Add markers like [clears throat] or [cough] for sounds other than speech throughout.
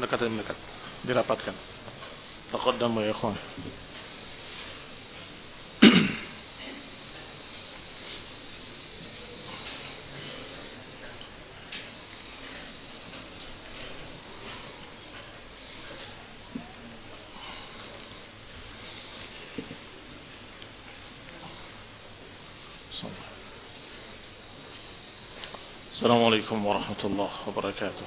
مملكة المملكة dirapatkan تقدموا يا إخوان. السلام عليكم ورحمة الله وبركاته.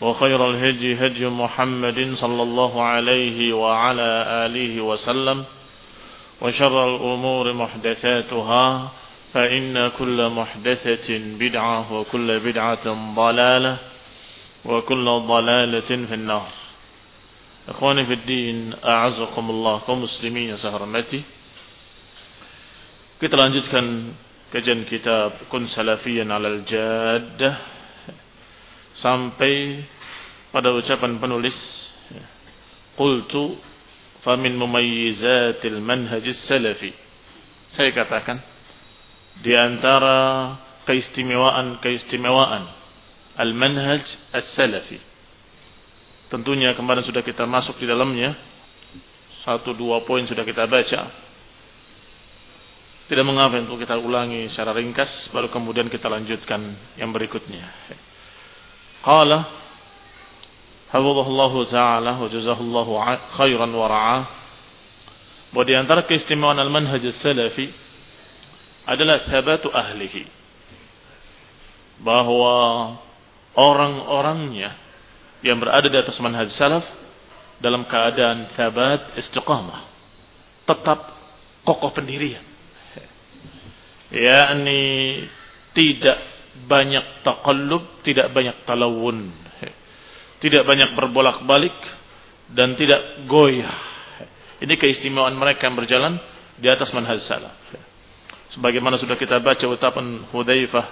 وخير الهدي هدي محمد صلى الله عليه وعلى آله وسلم وشر الأمور محدثاتها فإن كل محدثة بدعة وكل بدعة ضلالة وكل ضلالة في النار. إخواني في الدين أعزكم الله كمسلمين سهرمتي kita lanjutkan kajian kitab Kun Salafiyan alal Jaddah. Sampai pada ucapan penulis qultu famin mumayyizatil manhajis salafi. Saya katakan di antara keistimewaan-keistimewaan al-manhaj as-salafi tentunya kemarin sudah kita masuk di dalamnya satu dua poin sudah kita baca. Tidak mengapa untuk kita ulangi secara ringkas baru kemudian kita lanjutkan yang berikutnya Qala Hafizahullah Ta'ala wa jazahullahu khairan wa ra'ah. Bahwa di antara keistimewaan al-manhaj adalah thabatu ahlihi. Bahwa orang-orangnya yang berada di atas manhaj salaf dalam keadaan thabat istiqamah. Tetap kokoh pendirian. yakni tidak banyak takallub, tidak banyak talawun. Tidak banyak berbolak-balik dan tidak goyah. Ini keistimewaan mereka yang berjalan di atas manhaj salaf. Sebagaimana sudah kita baca ucapan Hudzaifah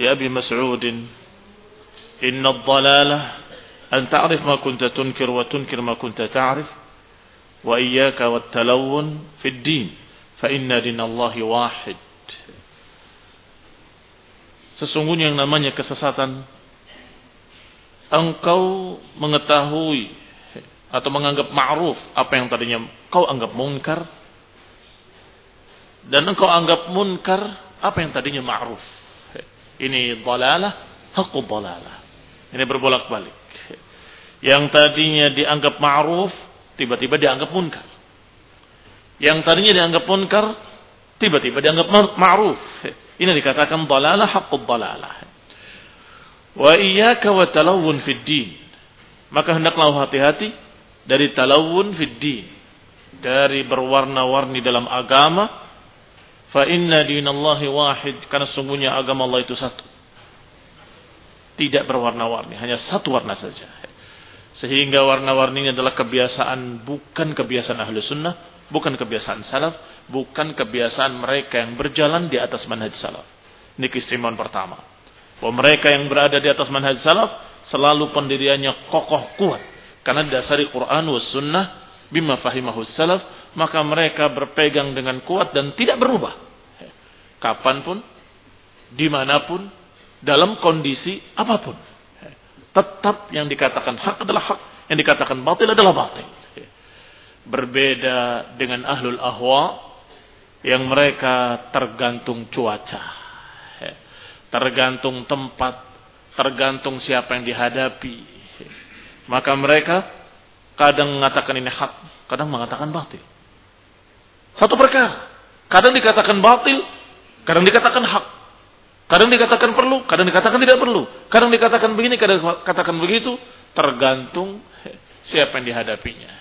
di Abi Mas'ud, "Inna ad-dalalah an ta'rif ma kunta tunkir wa tunkir ma kunta ta'rif wa iyyaka wat-talawun fi ad-din." fa inna dinallahi wahid. Sesungguhnya yang namanya kesesatan engkau mengetahui atau menganggap ma'ruf apa yang tadinya kau anggap munkar dan engkau anggap munkar apa yang tadinya ma'ruf. Ini dalalah, haqqu dalalah. Ini berbolak-balik. Yang tadinya dianggap ma'ruf tiba-tiba dianggap munkar yang tadinya dianggap munkar tiba-tiba dianggap ma'ruf. Ini dikatakan dalalah haqqud dalalah. Wa iyyaka wa talawun fid din. Maka hendaklah hati-hati dari talawun fid din. Dari berwarna-warni dalam agama Fa inna dinallahi wahid karena sungguhnya agama Allah itu satu. Tidak berwarna-warni, hanya satu warna saja. Sehingga warna-warninya adalah kebiasaan bukan kebiasaan ahlu sunnah, bukan kebiasaan salaf, bukan kebiasaan mereka yang berjalan di atas manhaj salaf. Ini keistimewaan pertama. Bahwa mereka yang berada di atas manhaj salaf selalu pendiriannya kokoh kuat. Karena dasari Quran was sunnah bima fahimahu salaf maka mereka berpegang dengan kuat dan tidak berubah. Kapan pun, di mana pun, dalam kondisi apa pun. Tetap yang dikatakan hak adalah hak, yang dikatakan batil adalah batil. Berbeda dengan ahlul ahwa yang mereka tergantung cuaca. Tergantung tempat, tergantung siapa yang dihadapi. Maka mereka kadang mengatakan ini hak, kadang mengatakan batil. Satu perkara. Kadang dikatakan batil, kadang dikatakan hak. Kadang dikatakan perlu, kadang dikatakan tidak perlu. Kadang dikatakan begini, kadang dikatakan begitu. Tergantung siapa yang dihadapinya.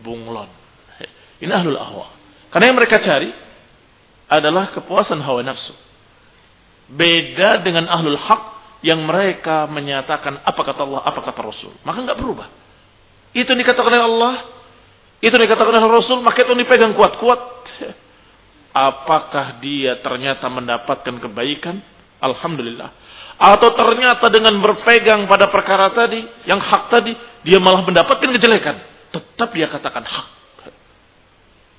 Bunglon. [laughs] Ini ahlul ahwa. Karena yang mereka cari adalah kepuasan hawa nafsu. Beda dengan ahlul hak yang mereka menyatakan apa kata Allah, apa kata Rasul. Maka nggak berubah. Itu dikatakan oleh Allah, itu dikatakan oleh Rasul, maka itu dipegang kuat-kuat. [laughs] Apakah dia ternyata mendapatkan kebaikan? Alhamdulillah. Atau ternyata dengan berpegang pada perkara tadi, yang hak tadi, dia malah mendapatkan kejelekan. Tetap dia katakan hak.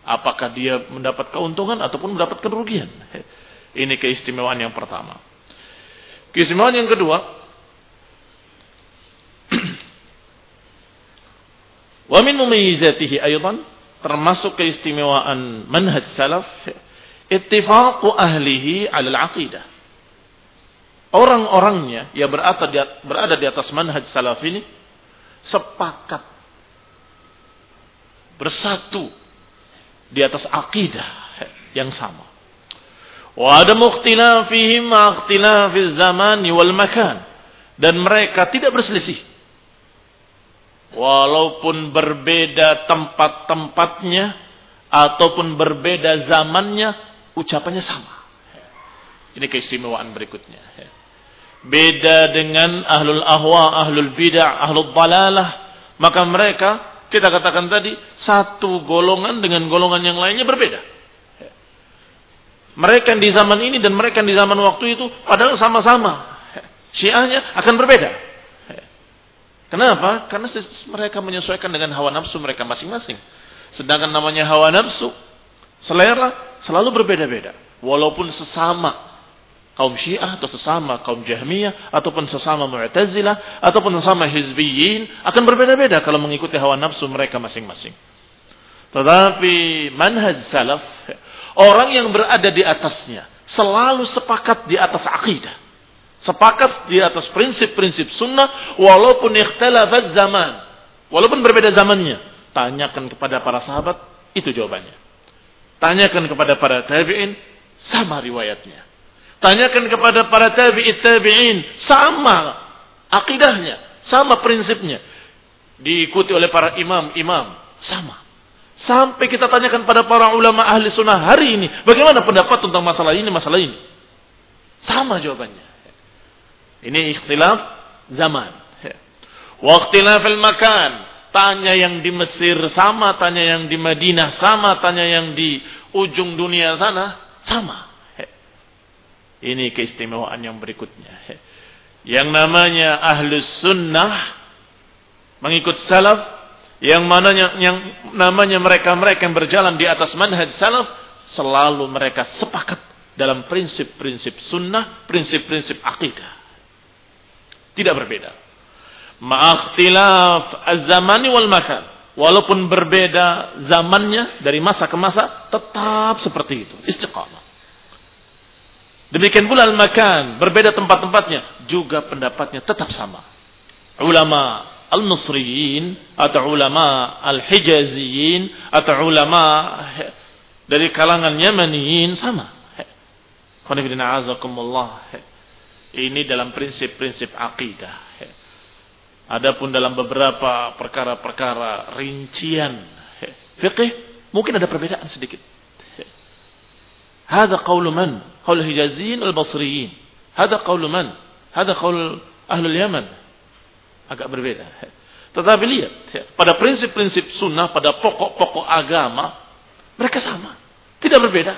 Apakah dia mendapat keuntungan ataupun mendapatkan kerugian? Ini keistimewaan yang pertama. Keistimewaan yang kedua, [clears throat] Wa min mumayyizatihi aydan termasuk keistimewaan manhaj salaf ittifaqu ahlihi 'ala al-aqidah. Orang-orangnya yang berada di atas manhaj salaf ini sepakat bersatu di atas akidah yang sama. Wa ada mukhtilafihim ikhtilafiz zamani wal makan dan mereka tidak berselisih Walaupun berbeda tempat-tempatnya ataupun berbeda zamannya, ucapannya sama. Ini keistimewaan berikutnya. Beda dengan ahlul ahwa, ahlul bidah, ahlul balalah. Maka mereka, kita katakan tadi, satu golongan dengan golongan yang lainnya berbeda. Mereka yang di zaman ini dan mereka yang di zaman waktu itu, padahal sama-sama. Syiahnya akan berbeda. Kenapa? Karena mereka menyesuaikan dengan hawa nafsu mereka masing-masing. Sedangkan namanya hawa nafsu, selera selalu berbeda-beda. Walaupun sesama kaum syiah atau sesama kaum jahmiyah ataupun sesama mu'tazilah ataupun sesama hizbiyin akan berbeda-beda kalau mengikuti hawa nafsu mereka masing-masing. Tetapi manhaj salaf, orang yang berada di atasnya selalu sepakat di atas akidah. Sepakat di atas prinsip-prinsip sunnah walaupun ikhtilafat zaman. Walaupun berbeda zamannya. Tanyakan kepada para sahabat, itu jawabannya. Tanyakan kepada para tabi'in, sama riwayatnya. Tanyakan kepada para tabi'in tabi'in, sama akidahnya, sama prinsipnya. Diikuti oleh para imam-imam, sama. Sampai kita tanyakan pada para ulama ahli sunnah hari ini, bagaimana pendapat tentang masalah ini, masalah ini. Sama jawabannya. Ini ikhtilaf zaman. Wa ikhtilaf makan. Tanya yang di Mesir sama, tanya yang di Madinah sama, tanya yang di ujung dunia sana sama. Ini keistimewaan yang berikutnya. Yang namanya ahlus sunnah mengikut salaf yang mananya yang namanya mereka-mereka yang berjalan di atas manhaj salaf selalu mereka sepakat dalam prinsip-prinsip sunnah, prinsip-prinsip akidah. Tidak berbeda. Ma'akhtilaf az-zamani wal makan. Walaupun berbeda zamannya dari masa ke masa, tetap seperti itu. Istiqamah. Demikian pula al-makan, berbeda tempat-tempatnya, juga pendapatnya tetap sama. Ulama al-Nusriyin atau ulama al-Hijaziyin atau ulama dari kalangan Yamaniyin sama. Qanifidina azakumullah. Ini dalam prinsip-prinsip akidah. Adapun dalam beberapa perkara-perkara rincian fikih mungkin ada perbedaan sedikit. هذا قول من قول الحجازيين والبصريين هذا قول من هذا قول أهل اليمن agak berbeda [laughs] tetapi lihat pada prinsip-prinsip sunnah pada pokok-pokok agama mereka sama tidak berbeda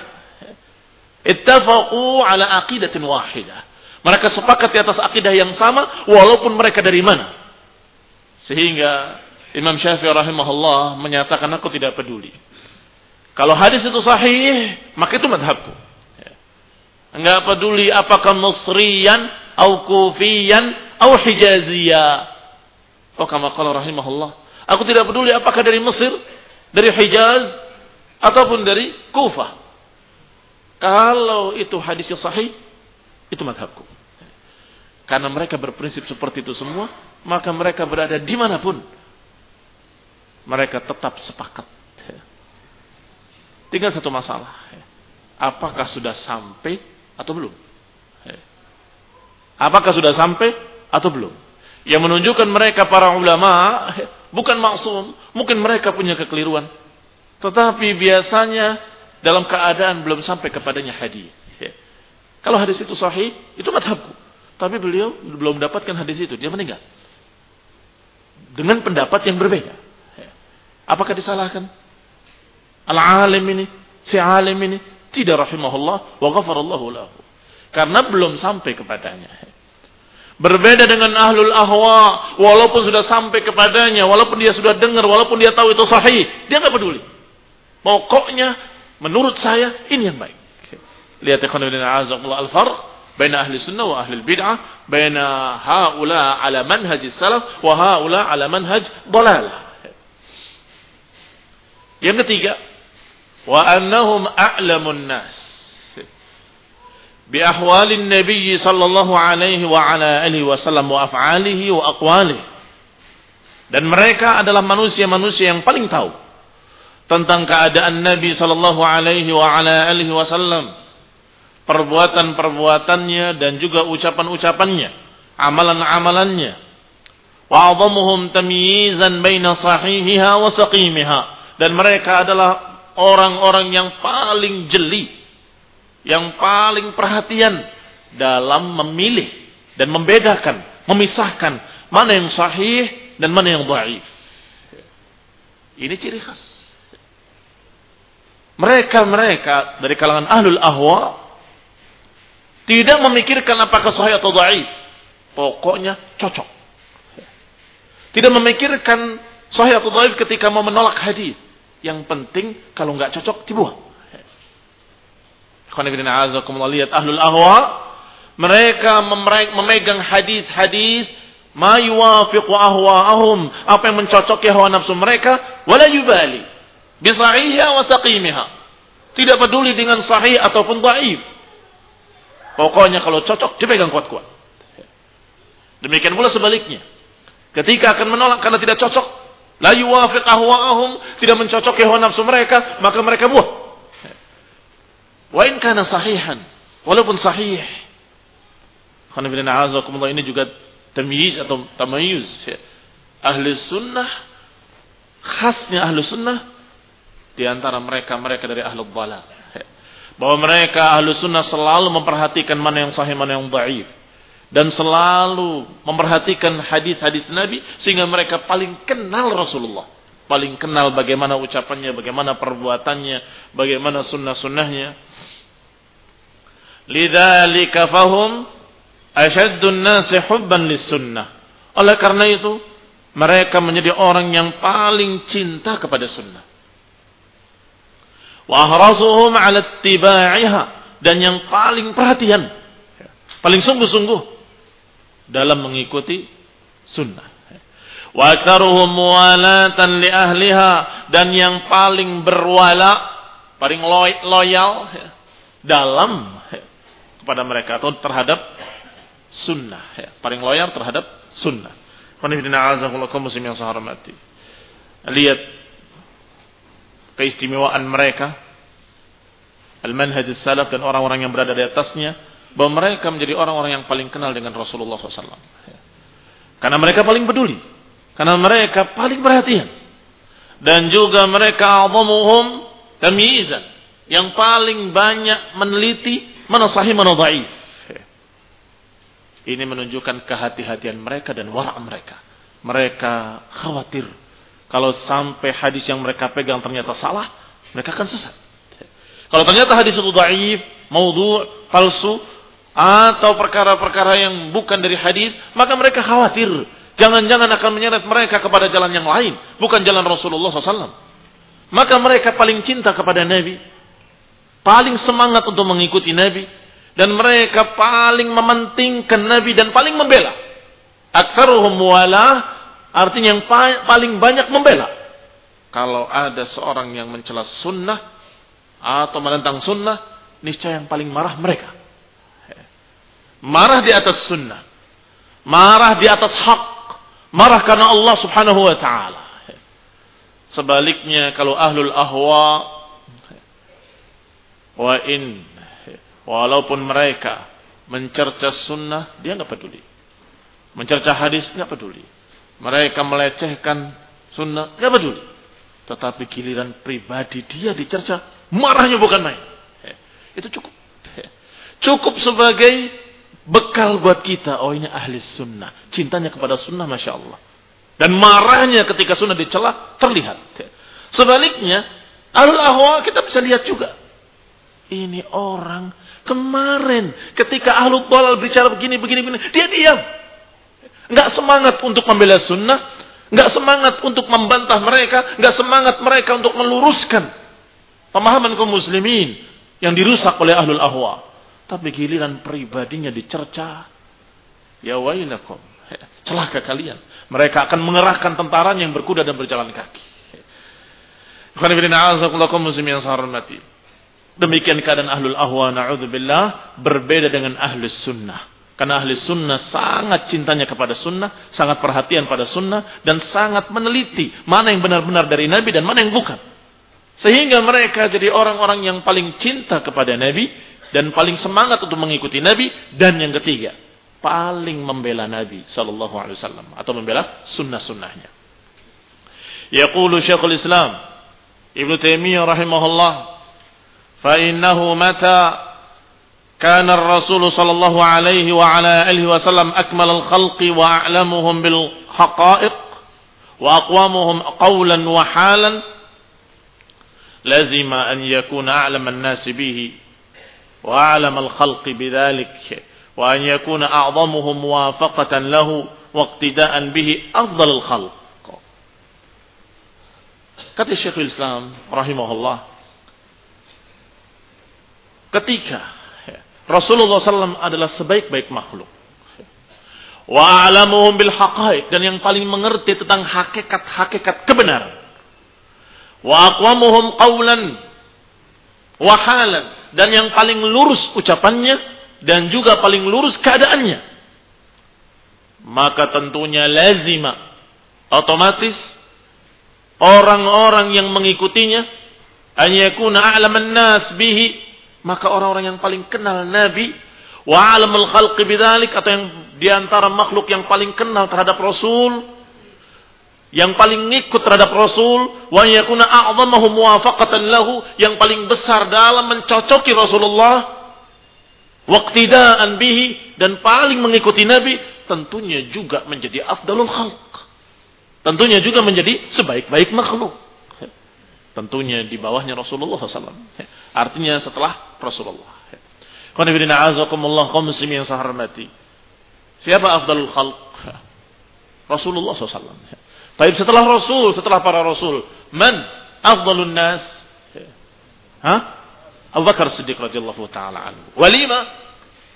ittafaqu ala aqidatin wahidah mereka sepakat di atas akidah yang sama walaupun mereka dari mana sehingga Imam Syafi'i rahimahullah menyatakan aku tidak peduli kalau hadis itu sahih, maka itu madhabku. Enggak peduli apakah Mesrian, atau Kufian, atau Hijazia. Oh kama qala rahimahullah. Aku tidak peduli apakah dari Mesir, dari Hijaz, ataupun dari Kufah. Kalau itu hadis yang sahih, itu madhabku. Karena mereka berprinsip seperti itu semua, maka mereka berada di mana pun. Mereka tetap sepakat Tinggal satu masalah. Apakah sudah sampai atau belum? Apakah sudah sampai atau belum? Yang menunjukkan mereka para ulama bukan maksum. Mungkin mereka punya kekeliruan. Tetapi biasanya dalam keadaan belum sampai kepadanya hadis. Kalau hadis itu sahih, itu madhabku. Tapi beliau belum dapatkan hadis itu. Dia meninggal. Dengan pendapat yang berbeda. Apakah disalahkan? Al-alim ini, si alim ini tidak rahimahullah wa ghafarallahu lahu. Karena belum sampai kepadanya. Berbeda dengan ahlul ahwa, walaupun sudah sampai kepadanya, walaupun dia sudah dengar, walaupun dia tahu itu sahih, dia nggak peduli. Pokoknya menurut saya ini yang baik. Lihat ikhwan ibn al-farq baina ahli sunnah wa ahli bid'ah, baina haula ala manhaj salaf wa haula ala manhaj dalalah. Yang ketiga, wa annahum a'lamun nas. Bi ahwalin nabiy sallallahu alaihi wa ala alihi wasallam wa af'alihi wa aqwalihi. Dan mereka adalah manusia-manusia yang paling tahu tentang keadaan Nabi sallallahu alaihi wa ala alihi wasallam perbuatan-perbuatannya dan juga ucapan-ucapannya amalan-amalannya. Wa 'adhamuhum tamyizan baina sahihiha wa saqimiha. Dan mereka adalah orang-orang yang paling jeli, yang paling perhatian dalam memilih dan membedakan, memisahkan mana yang sahih dan mana yang dhaif. Ini ciri khas. Mereka-mereka dari kalangan ahlul ahwa tidak memikirkan apakah sahih atau dhaif. Pokoknya cocok. Tidak memikirkan sahih atau dhaif ketika mau menolak hadis. Yang penting kalau nggak cocok dibuang. lihat ahlul ahwa. Mereka memegang hadis-hadis ma yuwafiqu ahwa'ahum. Apa yang mencocoki hawa nafsu mereka? Wala yubali bisahiha wa saqimiha. Tidak peduli dengan sahih ataupun dhaif pokoknya kalau cocok dipegang kuat-kuat. Demikian pula sebaliknya. Ketika akan menolak karena tidak cocok La yuwafiq ahwa'ahum, tidak mencocoki hawa nafsu mereka, maka mereka buah. Wa in kana sahihan, walaupun sahih. Alhamdulillah ini juga tamyiz atau tamayuz. Ahli sunnah, khasnya ahli sunnah, di antara mereka, mereka dari ahli dhalal. Bahwa mereka ahli sunnah selalu memperhatikan mana yang sahih, mana yang dhaif dan selalu memperhatikan hadis-hadis Nabi sehingga mereka paling kenal Rasulullah, paling kenal bagaimana ucapannya, bagaimana perbuatannya, bagaimana sunnah-sunnahnya. Lidzalika fahum asyaddun nasi hubban lis-sunnah. Oleh karena itu, mereka menjadi orang yang paling cinta kepada sunnah. Wa ahrasuhum 'ala ittiba'iha dan yang paling perhatian, paling sungguh-sungguh dalam mengikuti sunnah. Wa aktsaruhum muwalatan li ahliha dan yang paling berwala, paling loyal dalam kepada mereka atau terhadap sunnah, paling loyal terhadap sunnah. Qanifidina azakullah muslim yang saya. Lihat keistimewaan mereka al-manhaj salaf dan orang-orang yang berada di atasnya bahwa mereka menjadi orang-orang yang paling kenal dengan Rasulullah SAW. Karena mereka paling peduli. Karena mereka paling perhatian. Dan juga mereka azamuhum tamyizan. yang paling banyak meneliti mana sahih. Ini menunjukkan kehati-hatian mereka dan wara' mereka. Mereka khawatir kalau sampai hadis yang mereka pegang ternyata salah, mereka akan sesat. Kalau ternyata hadis itu dhaif, maudhu, palsu, atau perkara-perkara yang bukan dari hadis, maka mereka khawatir. Jangan-jangan akan menyeret mereka kepada jalan yang lain, bukan jalan Rasulullah SAW. Maka mereka paling cinta kepada Nabi, paling semangat untuk mengikuti Nabi, dan mereka paling mementingkan Nabi dan paling membela. Aktsaruhum wala artinya yang paling banyak membela. Kalau ada seorang yang mencela sunnah, atau menentang sunnah, niscaya yang paling marah mereka. Marah di atas sunnah. Marah di atas hak. Marah karena Allah subhanahu wa ta'ala. Sebaliknya kalau ahlul ahwa wa in walaupun mereka mencerca sunnah dia nggak peduli mencerca hadis nggak peduli mereka melecehkan sunnah nggak peduli tetapi giliran pribadi dia dicerca Marahnya bukan main. Itu cukup. Cukup sebagai bekal buat kita. Oh ini ahli sunnah. Cintanya kepada sunnah Masya Allah. Dan marahnya ketika sunnah dicela terlihat. Sebaliknya, alul ahwa kita bisa lihat juga. Ini orang kemarin ketika ahlu dalal bicara begini, begini, begini. Dia diam. Nggak semangat untuk membela sunnah. Nggak semangat untuk membantah mereka. Nggak semangat mereka untuk meluruskan pemahaman kaum muslimin yang dirusak oleh ahlul ahwa. Tapi giliran pribadinya dicerca. Ya wailakum. Celaka kalian. Mereka akan mengerahkan tentara yang berkuda dan berjalan kaki. Demikian keadaan ahlul ahwa na'udzubillah berbeda dengan ahlus sunnah. Karena ahli sunnah sangat cintanya kepada sunnah, sangat perhatian pada sunnah, dan sangat meneliti mana yang benar-benar dari Nabi dan mana yang bukan. Sehingga mereka jadi orang-orang yang paling cinta kepada Nabi dan paling semangat untuk mengikuti Nabi dan yang ketiga paling membela Nabi sallallahu alaihi wasallam atau membela sunnah-sunnahnya. Yaqulu Syekhul Islam Ibnu Taimiyah rahimahullah fa innahu mata كان الرسول صلى الله عليه وعلى آله وسلم أكمل الخلق وأعلمهم بالحقائق وأقوامهم قولا وحالا لزم أن يكون أعلم الناس به وأعلم الخلق بذلك وأن يكون أعظمهم موافقة له واقتداء به أفضل الخلق kata Syekhul Islam rahimahullah ketika Rasulullah SAW adalah sebaik-baik makhluk wa a'lamuhum bil haqaiq dan yang paling mengerti tentang hakikat-hakikat kebenaran wa aqwamuhum qawlan wa halan dan yang paling lurus ucapannya dan juga paling lurus keadaannya. Maka tentunya lazima otomatis orang-orang yang mengikutinya an yakuna a'laman nas bihi maka orang-orang yang paling kenal nabi wa alamul khalqi bidzalik atau yang di antara makhluk yang paling kenal terhadap rasul yang paling ngikut terhadap Rasul wa yakuna a'zamahu muwafaqatan lahu yang paling besar dalam mencocoki Rasulullah waqtidaan bihi dan paling mengikuti Nabi tentunya juga menjadi afdalul khalq tentunya juga menjadi sebaik-baik makhluk tentunya di bawahnya Rasulullah SAW artinya setelah Rasulullah azakumullah yang siapa afdalul khalq Rasulullah SAW Baik setelah Rasul, setelah para Rasul, man afdalun nas? Hah? Abu Bakar Siddiq radhiyallahu taala anhu. Walima?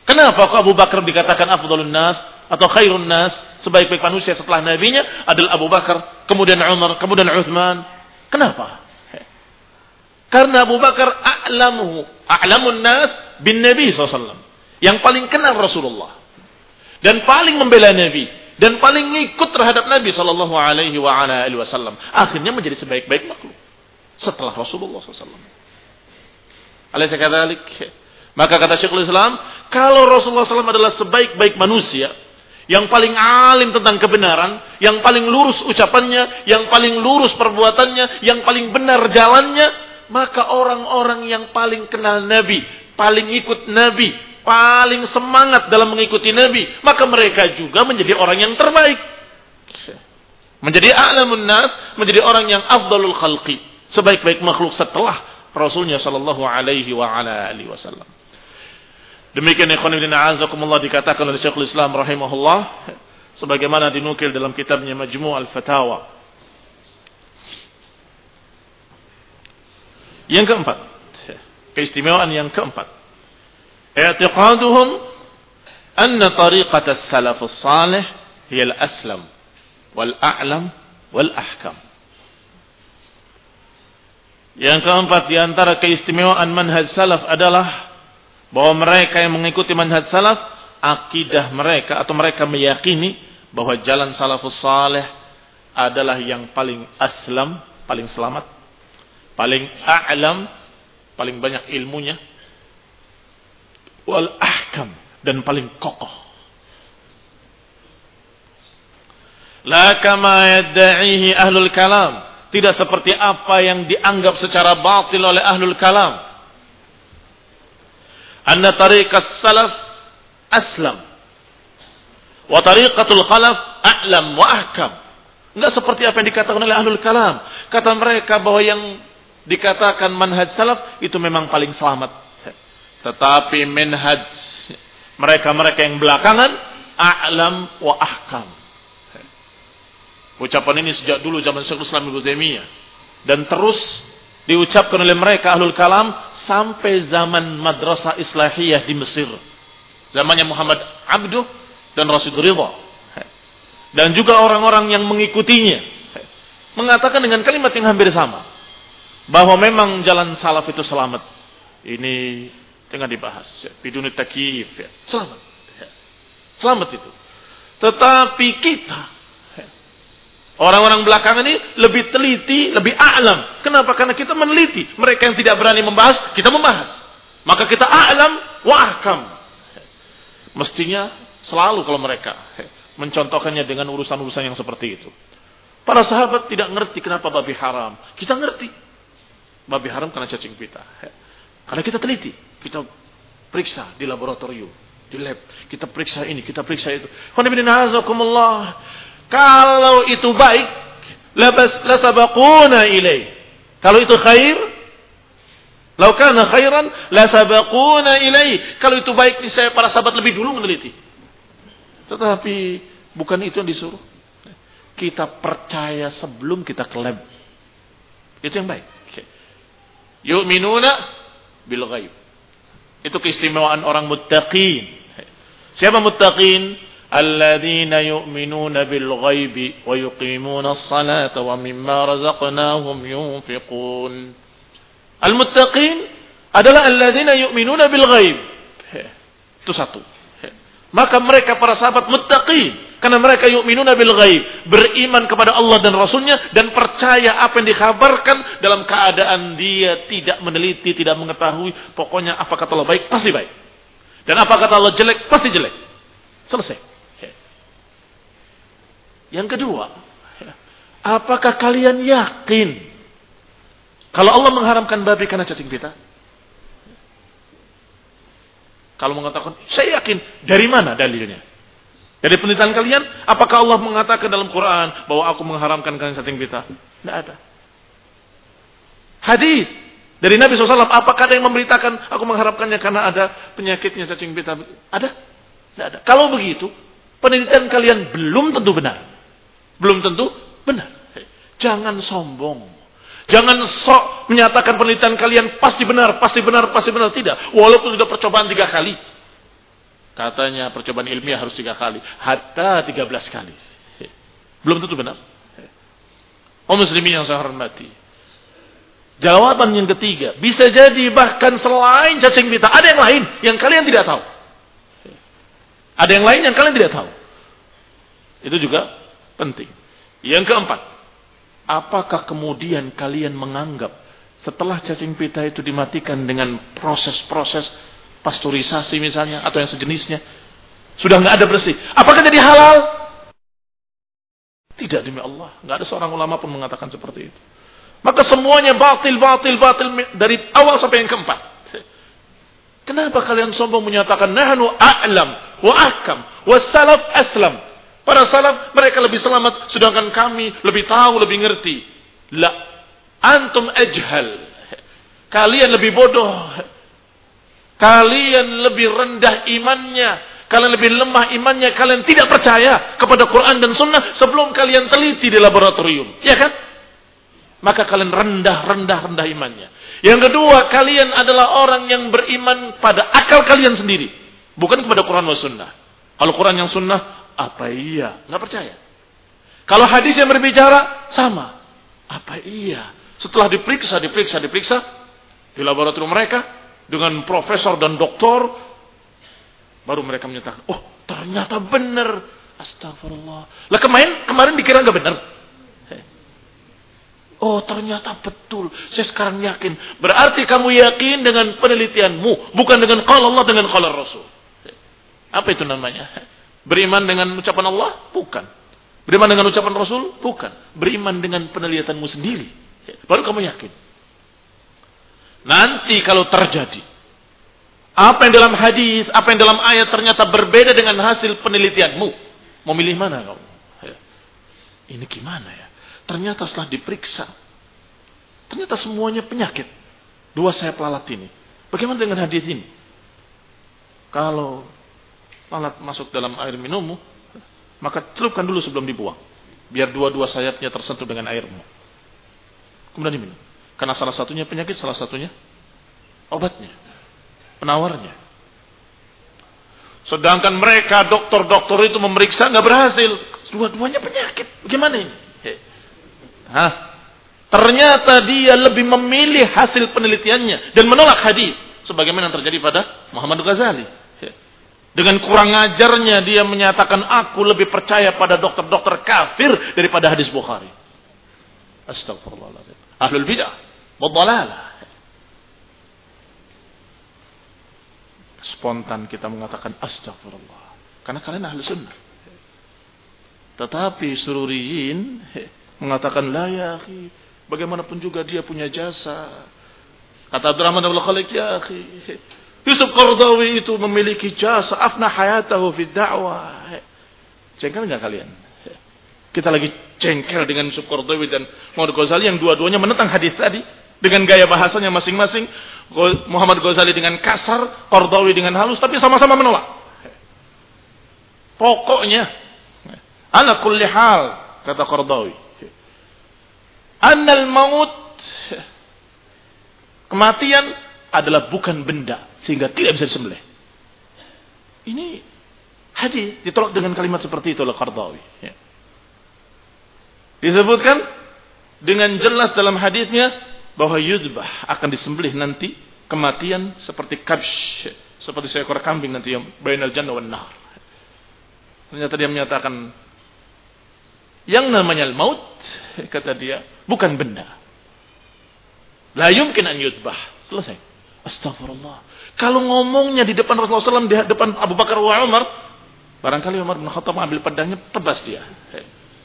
Kenapa kok Abu Bakar dikatakan afdalun nas atau khairun nas, sebaik-baik manusia setelah nabinya adalah Abu Bakar, kemudian Umar, kemudian Uthman. Kenapa? Karena Abu Bakar a'lamuhu, a'lamun nas bin Nabi SAW. Yang paling kenal Rasulullah. Dan paling membela Nabi dan paling ngikut terhadap Nabi Shallallahu Alaihi Wasallam. Akhirnya menjadi sebaik-baik makhluk setelah Rasulullah SAW. Alaihissalam. Maka kata Syekhul Islam, kalau Rasulullah SAW adalah sebaik-baik manusia, yang paling alim tentang kebenaran, yang paling lurus ucapannya, yang paling lurus perbuatannya, yang paling benar jalannya, maka orang-orang yang paling kenal Nabi, paling ikut Nabi, paling semangat dalam mengikuti Nabi, maka mereka juga menjadi orang yang terbaik. Menjadi a'lamun nas, menjadi orang yang afdalul khalqi, sebaik-baik makhluk setelah Rasulnya sallallahu alaihi wa ala alihi wasallam. Demikian ikhwan fillah azakumullah dikatakan oleh Syekhul Islam rahimahullah sebagaimana dinukil dalam kitabnya Majmu' al-Fatawa. Yang keempat, keistimewaan yang keempat. أن طريقة السلف الصالح هي الأسلم والأعلم والأحكم. Yang keempat di antara keistimewaan manhaj salaf adalah bahwa mereka yang mengikuti manhaj salaf akidah mereka atau mereka meyakini bahwa jalan salafus saleh adalah yang paling aslam, paling selamat, paling a'lam, paling banyak ilmunya, wal ahkam dan paling kokoh. La kama yadda'ihi ahlul kalam. Tidak seperti apa yang dianggap secara batil oleh ahlul kalam. Anna tariqas salaf aslam. Wa tariqatul khalaf a'lam wa ahkam. Enggak seperti apa yang dikatakan oleh ahlul kalam. Kata mereka bahwa yang dikatakan manhaj salaf itu memang paling selamat. Tetapi minhaj mereka-mereka yang belakangan a'lam wa ahkam. Ucapan ini sejak dulu zaman Syekhul Islam Ibnu Taimiyah dan terus diucapkan oleh mereka ahlul kalam sampai zaman madrasah islahiyah di Mesir. Zamannya Muhammad Abduh dan Rasul Ridha. Dan juga orang-orang yang mengikutinya mengatakan dengan kalimat yang hampir sama bahwa memang jalan salaf itu selamat. Ini Jangan dibahas. Ya. Biduni takif. Ya. Selamat. Ya. Selamat itu. Tetapi kita. Ya. Orang-orang belakangan ini lebih teliti, lebih a'lam. Kenapa? Karena kita meneliti. Mereka yang tidak berani membahas, kita membahas. Maka kita a'lam wa. Ya. Mestinya selalu kalau mereka ya, mencontohkannya dengan urusan-urusan yang seperti itu. Para sahabat tidak ngerti kenapa babi haram. Kita ngerti. Babi haram karena cacing pita. Ya. Karena kita teliti, kita periksa di laboratorium, di lab, kita periksa ini, kita periksa itu. Kalau itu baik, labas lasabaquna ilai. Kalau itu khair, lau kana khairan lasabaquna ilai. Kalau itu baik, saya para sahabat lebih dulu meneliti. Tetapi bukan itu yang disuruh. Kita percaya sebelum kita ke lab. Itu yang baik. Yu'minuna bil ghaib. Itu keistimewaan orang muttaqin. Siapa muttaqin? Alladzina yu'minuna bil ghaibi wa yuqimuna as-salata wa mimma razaqnahum yunfiqun. Al-muttaqin adalah alladzina yu'minuna bil ghaib. Itu satu. Maka mereka para sahabat muttaqin karena mereka yu'minuna bil ghaib, beriman kepada Allah dan Rasulnya dan percaya apa yang dikabarkan dalam keadaan dia tidak meneliti, tidak mengetahui. Pokoknya apa kata Allah baik, pasti baik. Dan apa kata Allah jelek, pasti jelek. Selesai. Yang kedua, apakah kalian yakin kalau Allah mengharamkan babi karena cacing pita? Kalau mengatakan, saya yakin, dari mana dalilnya? Dari penelitian kalian, apakah Allah mengatakan dalam Quran bahwa aku mengharamkan kalian cacing pita? Tidak ada. Hadis dari Nabi SAW, apakah ada yang memberitakan aku mengharapkannya karena ada penyakitnya cacing pita? Ada? Tidak ada. Kalau begitu, penelitian kalian belum tentu benar. Belum tentu benar. Jangan sombong. Jangan sok menyatakan penelitian kalian pasti benar, pasti benar, pasti benar. Tidak. Walaupun sudah percobaan tiga kali. Katanya percobaan ilmiah harus tiga kali. Hatta tiga belas kali. Belum tentu benar. Oh muslimin yang saya hormati. Jawaban yang ketiga. Bisa jadi bahkan selain cacing pita. Ada yang lain yang kalian tidak tahu. Ada yang lain yang kalian tidak tahu. Itu juga penting. Yang keempat. Apakah kemudian kalian menganggap setelah cacing pita itu dimatikan dengan proses-proses pasteurisasi misalnya atau yang sejenisnya sudah nggak ada bersih apakah jadi halal tidak demi Allah nggak ada seorang ulama pun mengatakan seperti itu Maka semuanya batil, batil, batil dari awal sampai yang keempat. Kenapa kalian sombong menyatakan nahnu a'lam wa ahkam wa salaf aslam? Para salaf mereka lebih selamat sedangkan kami lebih tahu, lebih ngerti. La antum ajhal. Kalian lebih bodoh. Kalian lebih rendah imannya. Kalian lebih lemah imannya. Kalian tidak percaya kepada Quran dan Sunnah sebelum kalian teliti di laboratorium. Ya kan? Maka kalian rendah, rendah, rendah imannya. Yang kedua, kalian adalah orang yang beriman pada akal kalian sendiri. Bukan kepada Quran dan Sunnah. Kalau Quran yang Sunnah, apa iya? Nggak percaya. Kalau hadis yang berbicara, sama. Apa iya? Setelah diperiksa, diperiksa, diperiksa, di laboratorium mereka, dengan profesor dan doktor, baru mereka menyatakan, oh ternyata benar. Astagfirullah. Lah kemarin, kemarin dikira nggak benar. Oh ternyata betul. Saya sekarang yakin. Berarti kamu yakin dengan penelitianmu. Bukan dengan kalau Allah, dengan kalau Rasul. Apa itu namanya? Beriman dengan ucapan Allah? Bukan. Beriman dengan ucapan Rasul? Bukan. Beriman dengan penelitianmu sendiri. Baru kamu yakin. Nanti kalau terjadi. Apa yang dalam hadis, apa yang dalam ayat ternyata berbeda dengan hasil penelitianmu. Mau milih mana kamu? Ini gimana ya? Ternyata setelah diperiksa, ternyata semuanya penyakit. Dua sayap lalat ini. Bagaimana dengan hadis ini? Kalau lalat masuk dalam air minummu, maka celupkan dulu sebelum dibuang. Biar dua-dua sayapnya tersentuh dengan airmu. Kemudian diminum. Karena salah satunya penyakit, salah satunya obatnya, penawarnya. Sedangkan mereka dokter-dokter itu memeriksa nggak berhasil. Dua-duanya penyakit. Bagaimana ini? Hah? Ternyata dia lebih memilih hasil penelitiannya dan menolak hadis sebagaimana yang terjadi pada Muhammad Ghazali. Dengan kurang ajarnya dia menyatakan aku lebih percaya pada dokter-dokter kafir daripada hadis Bukhari. Astagfirullahaladzim. Ahlul bidah. Wadalalah. Spontan kita mengatakan astagfirullah. Karena kalian ahli sunnah. Tetapi sururiyin mengatakan la ya akhi bagaimanapun juga dia punya jasa kata Abdurrahman bin Khalid ya akhi Yusuf Qardawi itu memiliki jasa afna hayatahu fi da'wah jengkel enggak kalian kita lagi jengkel dengan Yusuf Qardawi dan Muhammad Ghazali yang dua-duanya menentang hadis tadi dengan gaya bahasanya masing-masing Muhammad Ghazali dengan kasar Qardawi dengan halus tapi sama-sama menolak pokoknya ala kulli hal kata Qardawi Annal maut kematian adalah bukan benda sehingga tidak bisa disembelih. Ini hadis ditolak dengan kalimat seperti itu oleh Qardawi. Ya. Disebutkan dengan jelas dalam hadisnya bahwa yudbah akan disembelih nanti kematian seperti kabsh, seperti seekor kambing nanti yang bainal jannah wan nar. Ternyata dia menyatakan yang namanya maut kata dia bukan benda. La yumkin an yudbah. Selesai. Astagfirullah. Kalau ngomongnya di depan Rasulullah SAW, di depan Abu Bakar wa Umar, barangkali Umar bin Khattab ambil pedangnya, tebas dia.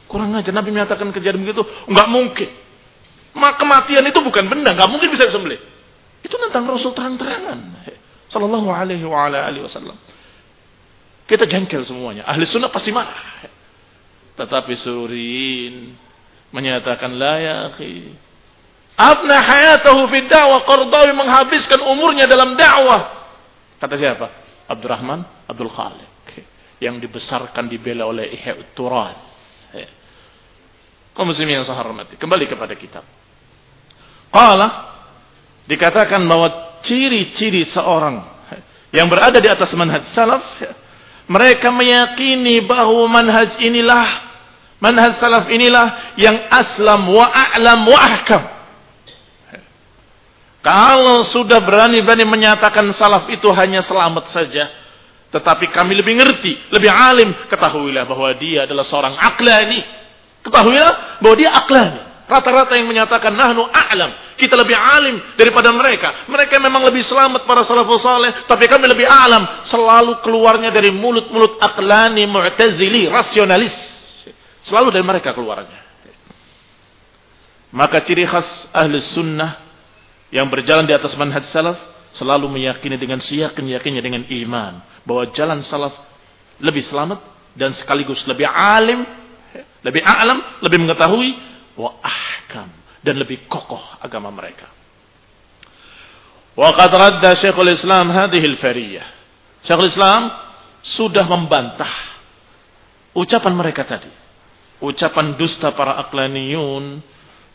Kurang aja Nabi menyatakan kejadian begitu, enggak mungkin. Maka kematian itu bukan benda, enggak mungkin bisa disembelih. Itu tentang Rasul terang-terangan. Sallallahu alaihi wa ala wasallam. Kita jengkel semuanya. Ahli sunnah pasti marah. Tetapi surin menyatakan la ya akhi. Abna hayatahu fi dakwah. Qardawi menghabiskan umurnya dalam dakwah. Kata siapa? Abdurrahman Abdul Khaliq. Yang dibesarkan dibela oleh Ihya Turad. Kau muslim yang saya hormati. Kembali kepada kitab. Qala dikatakan bahwa ciri-ciri seorang yang berada di atas manhaj salaf mereka meyakini bahwa manhaj inilah Manhaj salaf inilah yang aslam wa a'lam wa ahkam. Kalau sudah berani-berani menyatakan salaf itu hanya selamat saja. Tetapi kami lebih ngerti, lebih alim. Ketahuilah bahwa dia adalah seorang aklani. Ketahuilah bahwa dia aklani. Rata-rata yang menyatakan nahnu a'lam. Kita lebih alim daripada mereka. Mereka memang lebih selamat para salafus saleh. Tapi kami lebih alam. Selalu keluarnya dari mulut-mulut aklani, mu'tazili, rasionalis. Selalu dari mereka keluarnya. Maka ciri khas ahli sunnah yang berjalan di atas manhaj salaf selalu meyakini dengan siyakin-yakinnya dengan iman bahwa jalan salaf lebih selamat dan sekaligus lebih alim, lebih alam, lebih mengetahui wa ahkam dan lebih kokoh agama mereka. Wa qad radda Syekhul Islam hadhihi al-fariyah. Syekhul Islam sudah membantah ucapan mereka tadi. Ucapan dusta para aklaniyun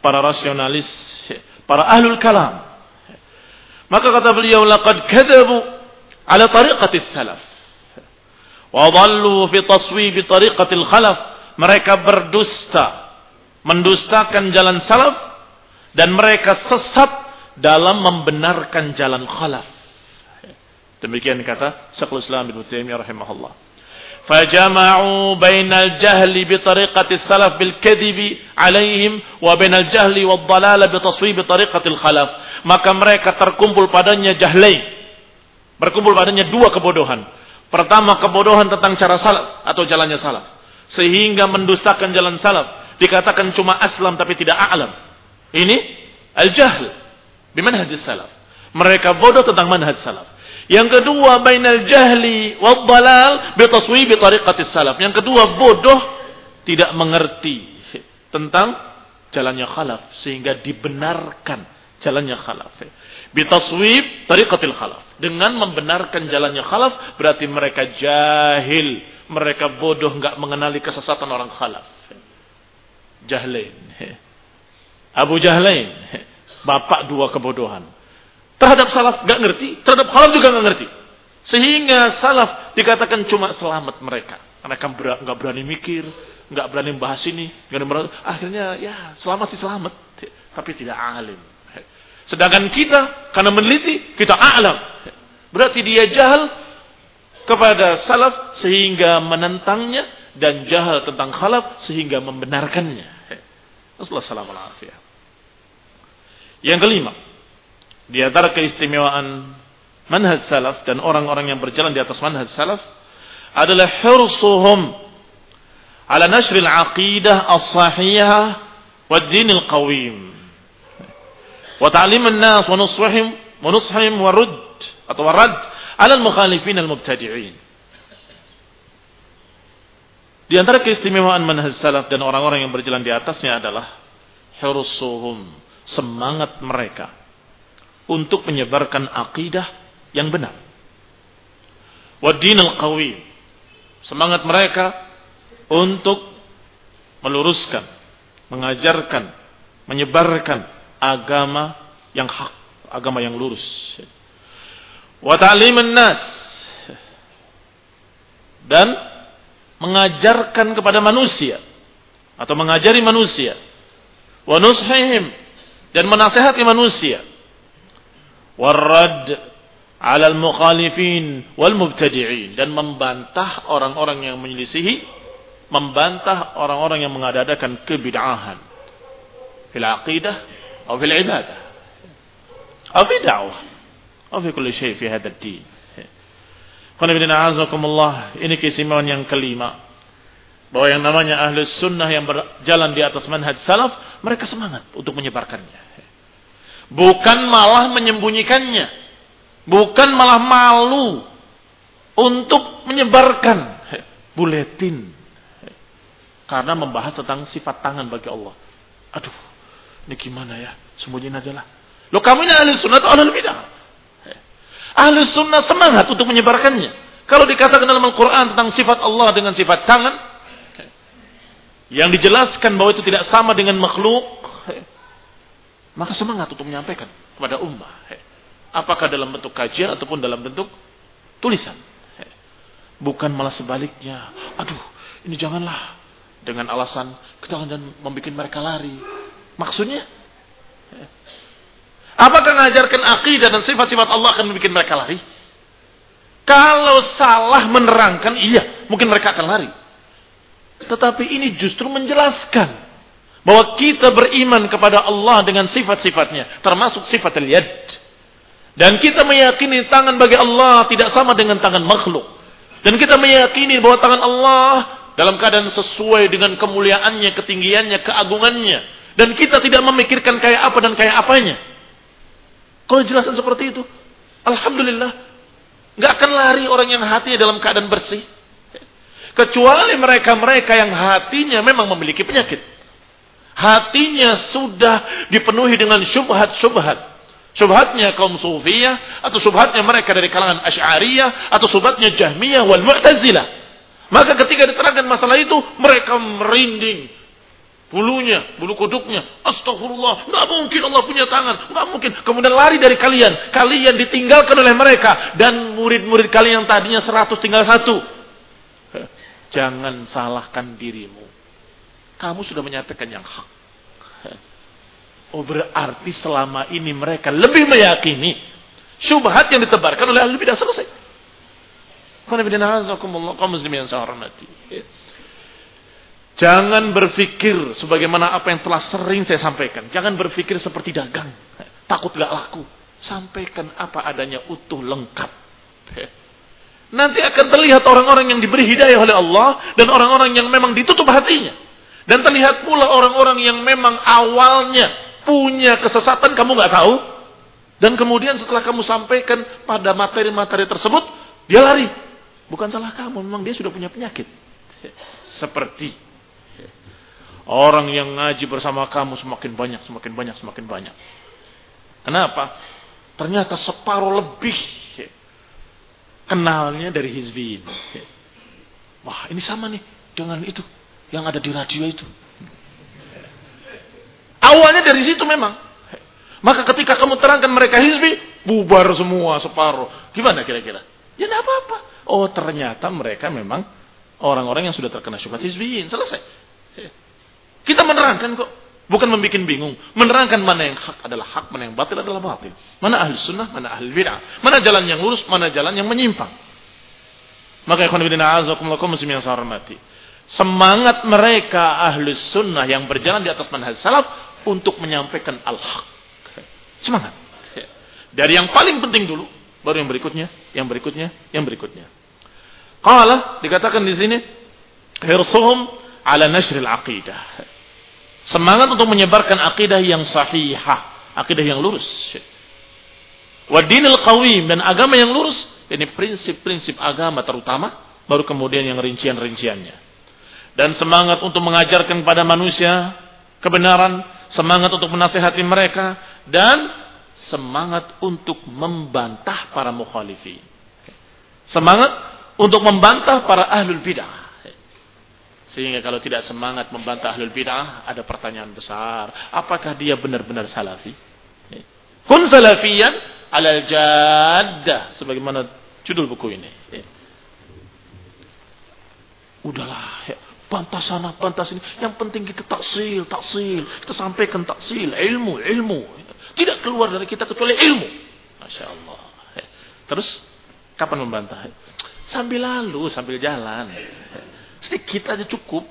para rasionalis, para ahlul kalam. Maka kata beliau, laqad kadzabu ala tariqati salaf. Wa dhallu fi taswib tariqati khalaf. Mereka berdusta, mendustakan jalan salaf dan mereka sesat dalam membenarkan jalan khalaf. Demikian kata Syekhul Islam Ibnu Taimiyah rahimahullah. Fajama'u bainal jahli bi tariqati salaf bil kadhibi alaihim wa bainal jahli wad dalala bi taswib tariqatil khalaf. Maka mereka terkumpul padanya jahlai. Berkumpul padanya dua kebodohan. Pertama kebodohan tentang cara salaf atau jalannya salaf sehingga mendustakan jalan salaf dikatakan cuma aslam tapi tidak a'lam ini al-jahl bimanhaj salaf mereka bodoh tentang manhaj salaf yang kedua bainal jahli wad dalal bi taswib salaf. Yang kedua bodoh tidak mengerti tentang jalannya khalaf sehingga dibenarkan jalannya khalaf. Bi taswib tariqatil khalaf. Dengan membenarkan jalannya khalaf berarti mereka jahil, mereka bodoh enggak mengenali kesesatan orang khalaf. Jahlain. Abu Jahlain, bapak dua kebodohan. Terhadap salaf gak ngerti, terhadap khalaf juga gak ngerti. Sehingga salaf dikatakan cuma selamat mereka. Mereka nggak berani mikir, nggak berani bahas ini, gak berani, akhirnya ya selamat sih selamat, tapi tidak alim. Sedangkan kita karena meneliti kita alam, berarti dia jahil kepada salaf sehingga menentangnya dan jahil tentang khalaf sehingga membenarkannya. Assalamualaikum. Yang kelima, di antara keistimewaan manhaj salaf dan orang-orang yang berjalan di atas manhaj salaf adalah hirsuhum ala nashril aqidah as-sahihah wa din al-qawim wa ta'lim an-nas wa nusrihim wa nushim wa rudd atau rad ala al-mukhalifin al-mubtadi'in di antara keistimewaan manhaj salaf dan orang-orang yang berjalan di atasnya adalah hirsuhum semangat mereka untuk menyebarkan akidah yang benar. Wadin al-qawi. Semangat mereka untuk meluruskan, mengajarkan, menyebarkan agama yang hak, agama yang lurus. Wa nas dan mengajarkan kepada manusia atau mengajari manusia. Wa dan menasehati manusia. Warad alal mukhalifin wal mubtadi'in dan membantah orang-orang yang menyelisihi membantah orang-orang yang mengadakan kebid'ahan. Fil aqidah atau fil ibadah. Atau fi da'wah. Atau fi kulli syai fi hadzal din ini keistimewaan yang kelima bahwa yang namanya ahli sunnah yang berjalan di atas manhaj salaf mereka semangat untuk menyebarkannya Bukan malah menyembunyikannya. Bukan malah malu untuk menyebarkan buletin. Karena membahas tentang sifat tangan bagi Allah. Aduh, ini gimana ya? Sembunyiin aja lah. Loh kamu ini ahli sunnah atau ahli bidah? Ahli sunnah semangat untuk menyebarkannya. Kalau dikatakan dalam Al-Quran tentang sifat Allah dengan sifat tangan, yang dijelaskan bahwa itu tidak sama dengan makhluk, maka semangat untuk menyampaikan kepada ummah. Apakah dalam bentuk kajian ataupun dalam bentuk tulisan. Bukan malah sebaliknya. Aduh, ini janganlah. Dengan alasan kita akan membuat mereka lari. Maksudnya? Apakah mengajarkan akidah dan sifat-sifat Allah akan membuat mereka lari? Kalau salah menerangkan, iya. Mungkin mereka akan lari. Tetapi ini justru menjelaskan bahwa kita beriman kepada Allah dengan sifat-sifatnya, termasuk sifat al-yad. Dan kita meyakini tangan bagi Allah tidak sama dengan tangan makhluk. Dan kita meyakini bahwa tangan Allah dalam keadaan sesuai dengan kemuliaannya, ketinggiannya, keagungannya. Dan kita tidak memikirkan kayak apa dan kayak apanya. Kalau jelasan seperti itu, Alhamdulillah, nggak akan lari orang yang hatinya dalam keadaan bersih. Kecuali mereka-mereka yang hatinya memang memiliki penyakit. Hatinya sudah dipenuhi dengan syubhat-syubhat. Syubhatnya kaum sufiyah, atau syubhatnya mereka dari kalangan asy'ariyah, atau syubhatnya jahmiyah wal mu'tazilah. Maka ketika diterangkan masalah itu, mereka merinding, bulunya, bulu kuduknya. Astagfirullah, nggak mungkin Allah punya tangan, nggak mungkin. Kemudian lari dari kalian, kalian ditinggalkan oleh mereka dan murid-murid kalian yang tadinya seratus tinggal satu. [laughs] Jangan salahkan dirimu. Kamu sudah menyatakan yang hak. [laughs] Oh berarti selama ini mereka lebih meyakini syubhat yang ditebarkan oleh ahli bidah selesai. Azakumullah kaum muslimin yang saya hormati. Jangan berpikir sebagaimana apa yang telah sering saya sampaikan. Jangan berpikir seperti dagang. Takut gak laku. Sampaikan apa adanya utuh lengkap. Nanti akan terlihat orang-orang yang diberi hidayah oleh Allah. Dan orang-orang yang memang ditutup hatinya. Dan terlihat pula orang-orang yang memang awalnya punya kesesatan kamu gak tahu. Dan kemudian setelah kamu sampaikan pada materi-materi tersebut. Dia lari. Bukan salah kamu. Memang dia sudah punya penyakit. Seperti Orang yang ngaji bersama kamu semakin banyak, semakin banyak, semakin banyak. Kenapa? Ternyata separuh lebih kenalnya dari hizbin. Wah ini sama nih dengan itu yang ada di radio itu. Awalnya dari situ memang. Maka ketika kamu terangkan mereka hizbi, bubar semua separuh. Gimana kira-kira? Ya tidak apa-apa. Oh ternyata mereka memang orang-orang yang sudah terkena syubhat hizbiyin. Selesai. Kita menerangkan kok. Bukan membuat bingung. Menerangkan mana yang hak adalah hak, mana yang batil adalah batil. Mana ahli sunnah, mana ahli bid'ah. Mana jalan yang lurus, mana jalan yang menyimpang. Maka ikhwan bidina azakumullah muslim yang saya hormati. Semangat mereka ahli sunnah yang berjalan di atas manhaj salaf untuk menyampaikan al-haq. Semangat. Dari yang paling penting dulu, baru yang berikutnya, yang berikutnya, yang berikutnya. Qala dikatakan di sini hirsuhum ala nashril aqidah Semangat untuk menyebarkan akidah yang sahihah, akidah yang lurus. Wadinil qawim dan agama yang lurus, ini prinsip-prinsip agama terutama, baru kemudian yang rincian-rinciannya. Dan semangat untuk mengajarkan kepada manusia kebenaran, semangat untuk menasehati mereka, dan semangat untuk membantah para mukhalifin. Semangat untuk membantah para ahlul bidah. Sehingga kalau tidak semangat membantah ahlul bid'ah, ada pertanyaan besar. Apakah dia benar-benar salafi? Kun salafiyan alal jaddah. Sebagaimana judul buku ini. Udahlah. Ya. Bantah sana, bantah sini. Yang penting kita taksil, taksil. Kita sampaikan taksil. Ilmu, ilmu. Tidak keluar dari kita kecuali ilmu. Masya Allah. Terus, kapan membantah? Sambil lalu, sambil jalan. Sedikit aja cukup.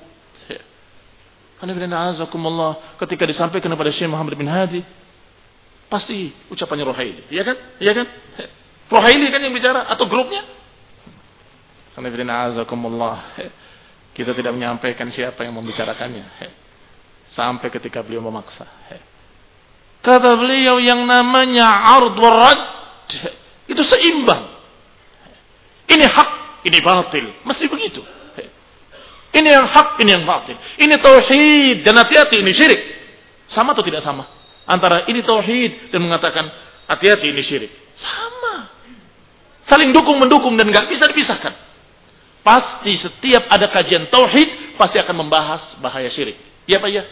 Ketika disampaikan kepada Syekh Muhammad bin Hadi, pasti ucapannya Rohaili, iya kan? Iya kan? Rohaili kan yang bicara atau grupnya? Kita tidak menyampaikan siapa yang membicarakannya. Sampai ketika beliau memaksa. Kata beliau yang namanya ard warad itu seimbang. Ini hak, ini batil. Mesti begitu. Ini yang hak, ini yang batil. Ini tauhid dan hati-hati ini syirik. Sama atau tidak sama? Antara ini tauhid dan mengatakan hati-hati ini syirik. Sama. Saling dukung mendukung dan nggak bisa dipisahkan. Pasti setiap ada kajian tauhid pasti akan membahas bahaya syirik. Ya Pak ya?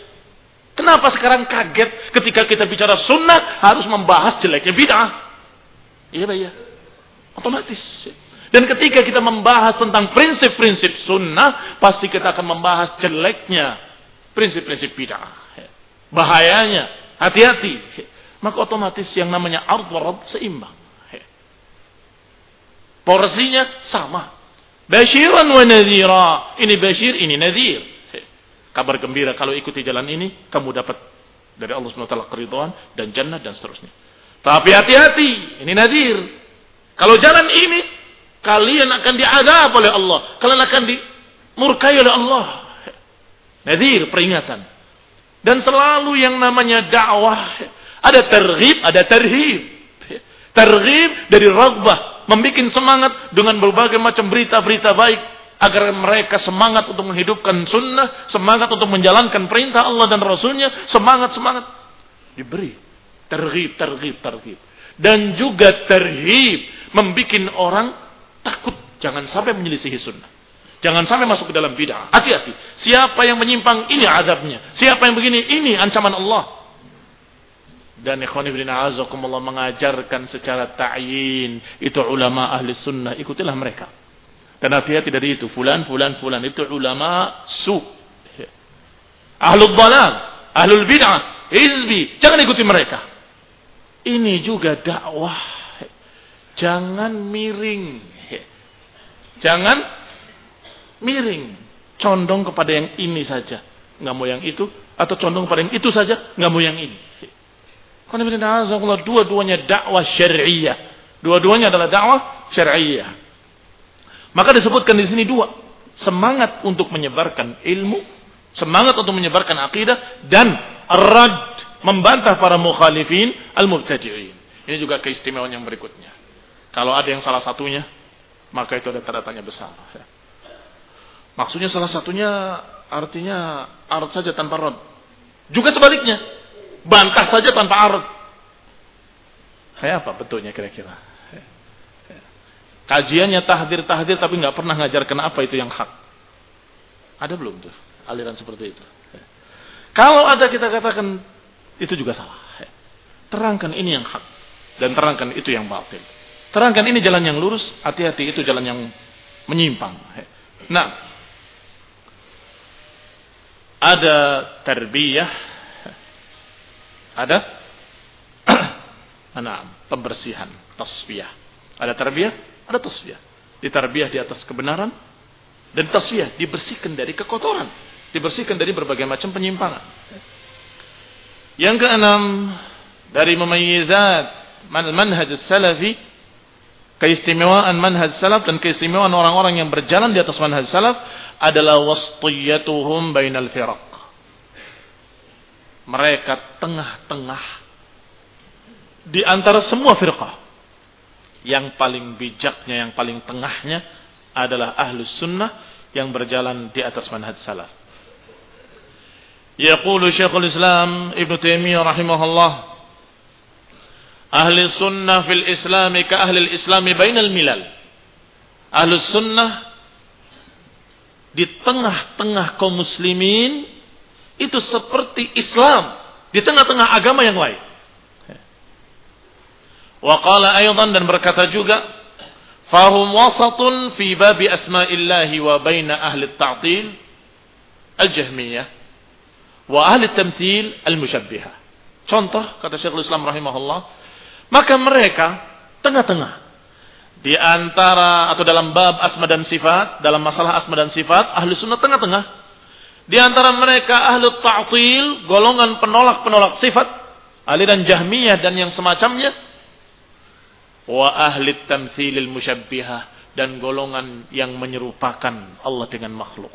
Kenapa sekarang kaget ketika kita bicara sunnah harus membahas jeleknya bid'ah? Iya Pak ya? Otomatis. Dan ketika kita membahas tentang prinsip-prinsip sunnah, pasti kita akan membahas jeleknya prinsip-prinsip bid'ah. Bahayanya, hati-hati. Maka otomatis yang namanya ard warad seimbang. Porsinya sama. Basyiran wa nadhira. Ini basyir, ini nadhir. Kabar gembira kalau ikuti jalan ini, kamu dapat dari Allah SWT keridhaan dan jannah dan seterusnya. Tapi hati-hati, ini nadhir. Kalau jalan ini Kalian akan diadab oleh Allah. Kalian akan dimurkai oleh Allah. Nadir peringatan. Dan selalu yang namanya dakwah ada terghib, ada terhib. Terghib dari ragbah, membuat semangat dengan berbagai macam berita-berita baik agar mereka semangat untuk menghidupkan sunnah, semangat untuk menjalankan perintah Allah dan Rasulnya, semangat semangat diberi terghib, terghib, terghib. Dan juga terhib membuat orang takut jangan sampai menyelisihi sunnah. Jangan sampai masuk ke dalam bid'ah. Hati-hati. Siapa yang menyimpang ini azabnya. Siapa yang begini ini ancaman Allah. Dan ikhwan ibn a'azakumullah mengajarkan secara ta'yin. Itu ulama ahli sunnah. Ikutilah mereka. Dan hati-hati dari itu. Fulan, fulan, fulan. Itu ulama su. Ahlul dalal. Ahlul bid'ah. Hizbi. Jangan ikuti mereka. Ini juga dakwah. Jangan miring. Jangan miring, condong kepada yang ini saja, nggak mau yang itu, atau condong kepada yang itu saja, nggak mau yang ini. Dua-duanya dakwah syariah, dua-duanya adalah dakwah syariah. Maka disebutkan di sini dua, semangat untuk menyebarkan ilmu, semangat untuk menyebarkan akidah, dan rad membantah para mukhalifin al-mubtadi'in. Ini juga keistimewaan yang berikutnya. Kalau ada yang salah satunya, maka itu ada tanda tanya besar. Maksudnya salah satunya artinya arad saja tanpa rod. Juga sebaliknya. Bantah saja tanpa arad. Kayak apa betulnya kira-kira? Kajiannya tahdir-tahdir tapi nggak pernah ngajarkan apa itu yang hak. Ada belum tuh aliran seperti itu? Kalau ada kita katakan itu juga salah. Terangkan ini yang hak dan terangkan itu yang batil. Terangkan ini jalan yang lurus, hati-hati itu jalan yang menyimpang. Nah, ada tarbiyah, ada [clears throat] nah, pembersihan, tasfiyah. Ada tarbiyah, ada tasfiyah. Ditarbiyah di atas kebenaran dan tasfiyah dibersihkan dari kekotoran, dibersihkan dari berbagai macam penyimpangan. Yang keenam dari memayizat manhaj salafi keistimewaan manhaj salaf dan keistimewaan orang-orang yang berjalan di atas manhaj salaf adalah wastiyatuhum bainal firaq. Mereka tengah-tengah di antara semua firqah. Yang paling bijaknya, yang paling tengahnya adalah ahlus sunnah yang berjalan di atas manhaj salaf. Yaqulu Syekhul Islam Ibn Taimiyah rahimahullah Ahli sunnah fil islami ka ahli islami bainal milal. Ahli sunnah di tengah-tengah kaum muslimin itu seperti Islam di tengah-tengah agama yang lain. Wa qala aydan dan berkata juga fahum wasatun fi babi asma'illahi wa baina ahli at-ta'til al-jahmiyah wa ahli at-tamthil al-musyabbihah. Contoh kata Syekhul Islam rahimahullah, maka mereka tengah-tengah di antara atau dalam bab asma dan sifat, dalam masalah asma dan sifat, ahli sunnah tengah-tengah. Di antara mereka ahli ta'til, golongan penolak-penolak sifat, aliran jahmiyah dan yang semacamnya. Wa ahli tamthilil musyabbihah dan golongan yang menyerupakan Allah dengan makhluk.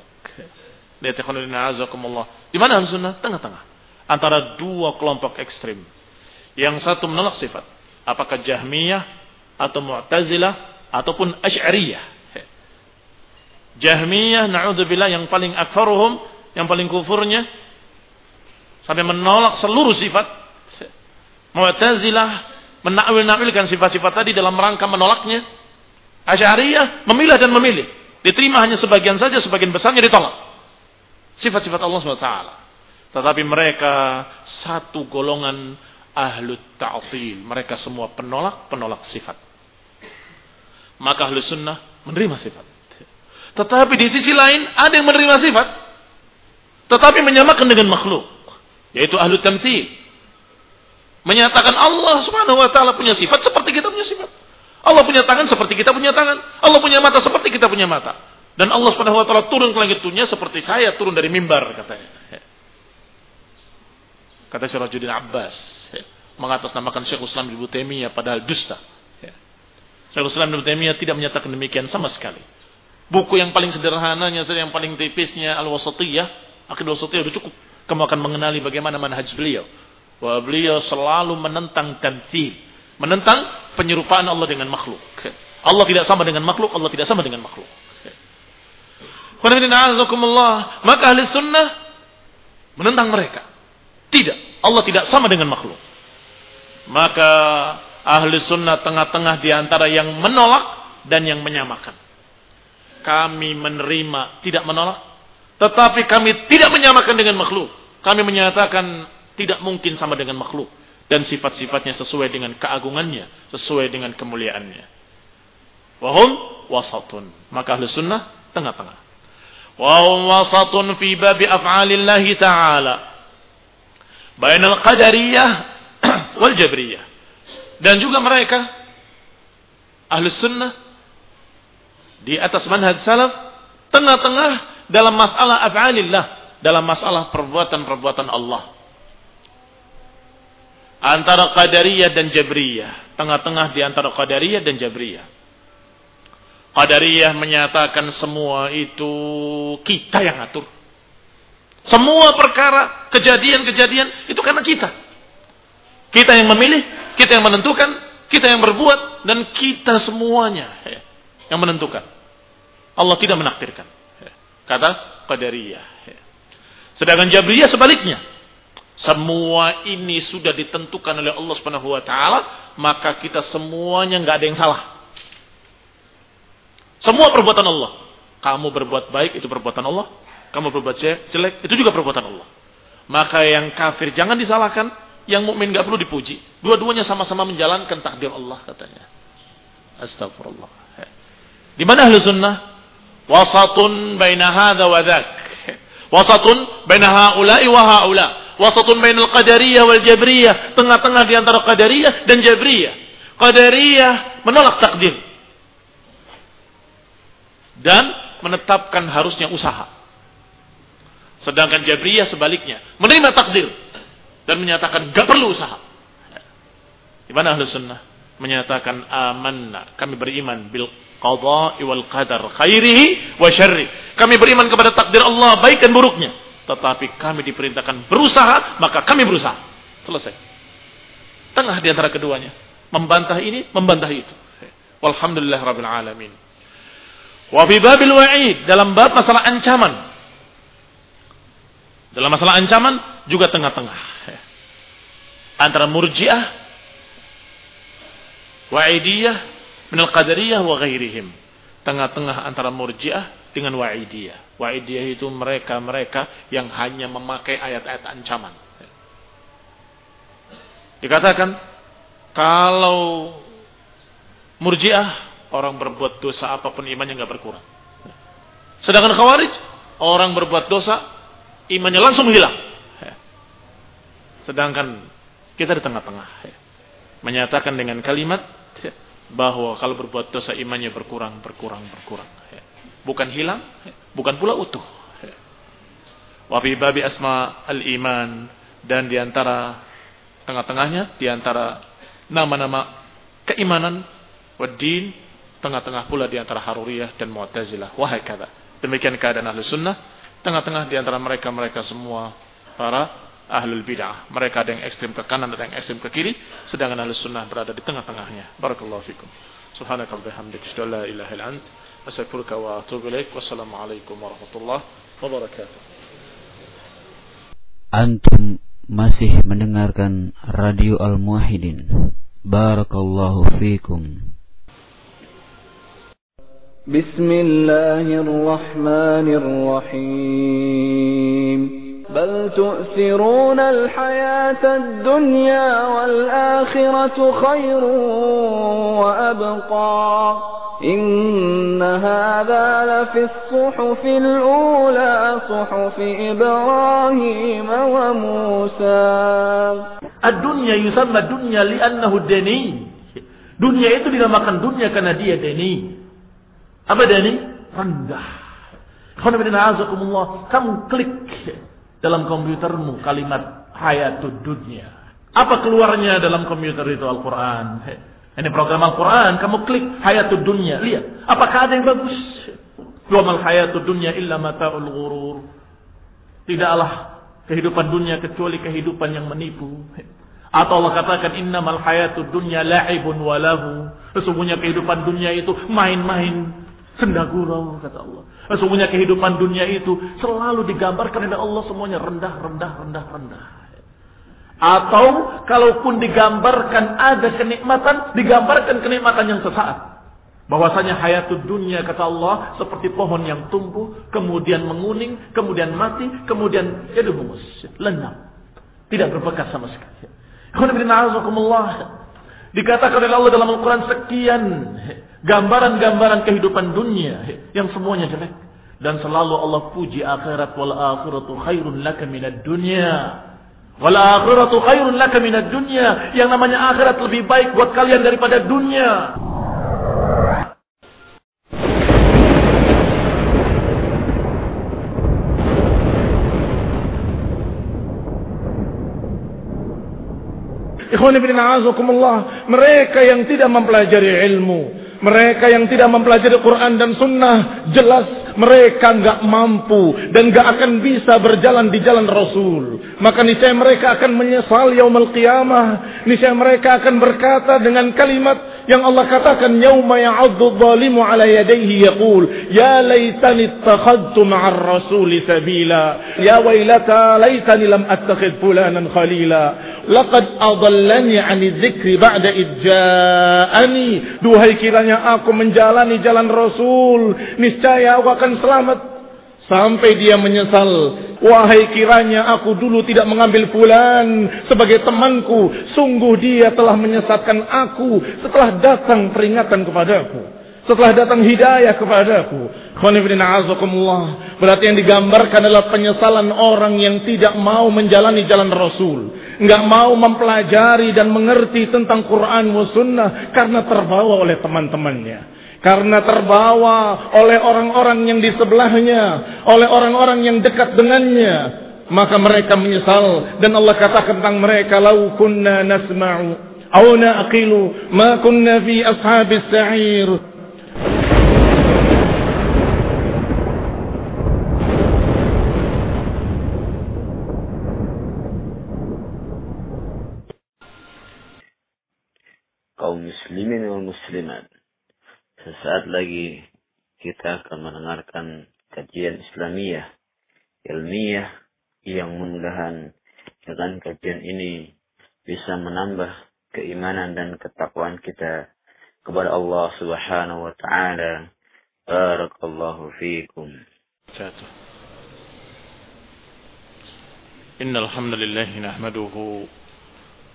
Di mana ahli sunnah? Tengah-tengah. Antara dua kelompok ekstrim. Yang satu menolak sifat. Apakah jahmiyah atau Mu'tazilah ataupun Asy'ariyah. Jahmiyah naudzubillah yang paling akfaruhum, yang paling kufurnya sampai menolak seluruh sifat. Mu'tazilah menakwil-nakwilkan sifat-sifat tadi dalam rangka menolaknya. Asy'ariyah memilah dan memilih. Diterima hanya sebagian saja, sebagian besarnya ditolak. Sifat-sifat Allah SWT. Tetapi mereka satu golongan ahlu ta'til. Mereka semua penolak, penolak sifat maka ahlu sunnah menerima sifat. Tetapi di sisi lain ada yang menerima sifat, tetapi menyamakan dengan makhluk, yaitu ahlu tamthil. Menyatakan Allah subhanahu wa ta'ala punya sifat seperti kita punya sifat. Allah punya tangan seperti kita punya tangan. Allah punya mata seperti kita punya mata. Dan Allah subhanahu wa ta'ala turun ke langit dunia seperti saya turun dari mimbar katanya. Kata Syarajuddin Abbas. Mengatasnamakan Syekh Islam Ibu Taimiyah padahal dusta. Syekhul Islam Ibnu Taimiyah tidak menyatakan demikian sama sekali. Buku yang paling sederhananya, yang paling tipisnya Al-Wasatiyah, Aqidah Wasatiyah sudah cukup. kamu akan mengenali bagaimana manhaj beliau. Bahwa beliau selalu menentang tamthil, menentang penyerupaan Allah dengan makhluk. Allah tidak sama dengan makhluk, Allah tidak sama dengan makhluk. Maka ahli sunnah menentang mereka. Tidak, Allah tidak sama dengan makhluk. Maka ahli sunnah tengah-tengah di antara yang menolak dan yang menyamakan. Kami menerima, tidak menolak. Tetapi kami tidak menyamakan dengan makhluk. Kami menyatakan tidak mungkin sama dengan makhluk. Dan sifat-sifatnya sesuai dengan keagungannya. Sesuai dengan kemuliaannya. Wahum wasatun. Maka ahli sunnah tengah-tengah. Wahum wasatun fi babi af'alillahi ta'ala. Bainal qadariyah [clears throat] wal jabriyah. Dan juga mereka ahli sunnah di atas manhaj salaf tengah-tengah dalam masalah af'alillah dalam masalah perbuatan-perbuatan Allah. Antara Qadariyah dan Jabriyah. Tengah-tengah di antara Qadariyah dan Jabriyah. Qadariyah menyatakan semua itu kita yang atur. Semua perkara, kejadian-kejadian itu karena kita. Kita yang memilih, kita yang menentukan, kita yang berbuat, dan kita semuanya yang menentukan. Allah tidak menakdirkan. Kata Qadariyah. Sedangkan Jabriyah sebaliknya. Semua ini sudah ditentukan oleh Allah Subhanahu wa taala, maka kita semuanya nggak ada yang salah. Semua perbuatan Allah. Kamu berbuat baik itu perbuatan Allah, kamu berbuat jelek itu juga perbuatan Allah. Maka yang kafir jangan disalahkan, yang mukmin nggak perlu dipuji. Dua-duanya sama-sama menjalankan takdir Allah katanya. Astagfirullah. Di mana ahli sunnah? Wasatun baina hadza wa dzak. Wasatun baina haula'i wa haula. Wasatun bainal qadariyah wal jabriyah. Tengah-tengah di antara qadariyah dan jabriyah. Qadariyah menolak takdir. Dan menetapkan harusnya usaha. Sedangkan jabriyah sebaliknya. Menerima takdir. Dan menyatakan gak perlu usaha. Di mana ahli sunnah? Menyatakan amanna. Kami beriman bil qadha wal qadar khairihi wa syarri. Kami beriman kepada takdir Allah baik dan buruknya. Tetapi kami diperintahkan berusaha, maka kami berusaha. Selesai. Tengah di antara keduanya. Membantah ini, membantah itu. Walhamdulillah rabbil alamin. Wa fi babil wa'id. Dalam bab masalah ancaman. Dalam masalah ancaman juga tengah-tengah. Antara murjiah, wa'idiyah, minal qadariyah wa ghairihim. Tengah-tengah antara murjiah dengan wa'idiyah. Wa'idiyah itu mereka-mereka yang hanya memakai ayat-ayat ancaman. Dikatakan, kalau murjiah, orang berbuat dosa apa pun imannya nggak berkurang. Sedangkan khawarij, orang berbuat dosa, imannya langsung hilang. Sedangkan kita di tengah-tengah. Menyatakan dengan kalimat, bahwa kalau berbuat dosa imannya berkurang, berkurang, berkurang. Bukan hilang, bukan pula utuh. Wabi babi asma al-iman dan di antara tengah-tengahnya, di antara nama-nama keimanan, wadin, tengah-tengah pula di antara haruriyah dan mu'tazilah. Wahai kata. Demikian keadaan ahli sunnah, tengah-tengah di antara mereka-mereka semua para ahlul bid'ah. Mereka ada yang ekstrim ke kanan, ada yang ekstrim ke kiri, sedangkan ahlus sunnah berada di tengah-tengahnya. Barakallahu fikum. Subhanaka wa bihamdika asyhadu ilaha illa ant, astaghfiruka wa atubu ilaik. Wassalamualaikum warahmatullahi wabarakatuh. Antum masih mendengarkan Radio Al-Muwahhidin. Barakallahu fikum. Bismillahirrahmanirrahim. بل تؤثرون الحياة الدنيا والآخرة خير وأبقى إن هذا لفي الصحف الأولى صحف إبراهيم وموسى الدنيا يسمى الدنيا لأنه دني Dunia itu dinamakan dunia karena dia deni. Apa deni? Rendah. Kamu klik dalam komputermu kalimat hayatud dunia. Apa keluarnya dalam komputer itu Al-Quran? Ini program Al-Quran, kamu klik hayatud dunia. Lihat, apakah ada yang bagus? Wa mal hayatud dunia illa mata'ul ghurur. Tidaklah kehidupan dunia kecuali kehidupan yang menipu. Atau Allah katakan innamal hayatud dunya la'ibun walahu. Sesungguhnya kehidupan dunia itu main-main senda gurau kata Allah. Sesungguhnya kehidupan dunia itu selalu digambarkan oleh Allah semuanya rendah, rendah, rendah, rendah. Atau kalaupun digambarkan ada kenikmatan, digambarkan kenikmatan yang sesaat. Bahwasanya hayatud dunia kata Allah seperti pohon yang tumbuh, kemudian menguning, kemudian mati, kemudian jadi humus, lenam. Tidak berbekas sama sekali. Dikatakan oleh Allah dalam Al-Quran sekian gambaran-gambaran kehidupan dunia yang semuanya jelek. Dan selalu Allah puji akhirat wal akhiratu khairun laka minad dunya. Wal akhiratu khairun laka minad dunya. Yang namanya akhirat lebih baik buat kalian daripada dunia. Mereka yang tidak mempelajari ilmu. Mereka yang tidak mempelajari Quran dan Sunnah. Jelas mereka nggak mampu. Dan nggak akan bisa berjalan di jalan Rasul. Maka niscaya mereka akan menyesal yaumul qiyamah. Niscaya mereka akan berkata dengan kalimat yang Allah katakan yauma ya'addu dhalimu ala yadayhi yaqul ya laitani ittakhadtu ma'ar rasuli sabila ya wailata laitani lam attakhid fulanan khalila laqad adallani 'ani dzikri ba'da idja'ani duhai aku menjalani jalan rasul niscaya aku akan selamat Sampai dia menyesal. Wahai kiranya aku dulu tidak mengambil fulan sebagai temanku. Sungguh dia telah menyesatkan aku setelah datang peringatan kepadaku. Setelah datang hidayah kepadaku. Berarti yang digambarkan adalah penyesalan orang yang tidak mau menjalani jalan Rasul. Nggak mau mempelajari dan mengerti tentang Quran wa sunnah karena terbawa oleh teman-temannya. Karena terbawa oleh orang-orang yang di sebelahnya, oleh orang-orang yang dekat dengannya, maka mereka menyesal dan Allah katakan tentang mereka lau kunna nasma'u aw naqilu ma kunna fi ashabis sa'ir kaum muslimin wal muslimat Sesaat lagi kita akan mendengarkan kajian Islamiyah, ilmiah yang mudah-mudahan dengan kajian ini bisa menambah keimanan dan ketakwaan kita kepada Allah Subhanahu wa taala. Barakallahu fiikum. إن الحمد لله نحمده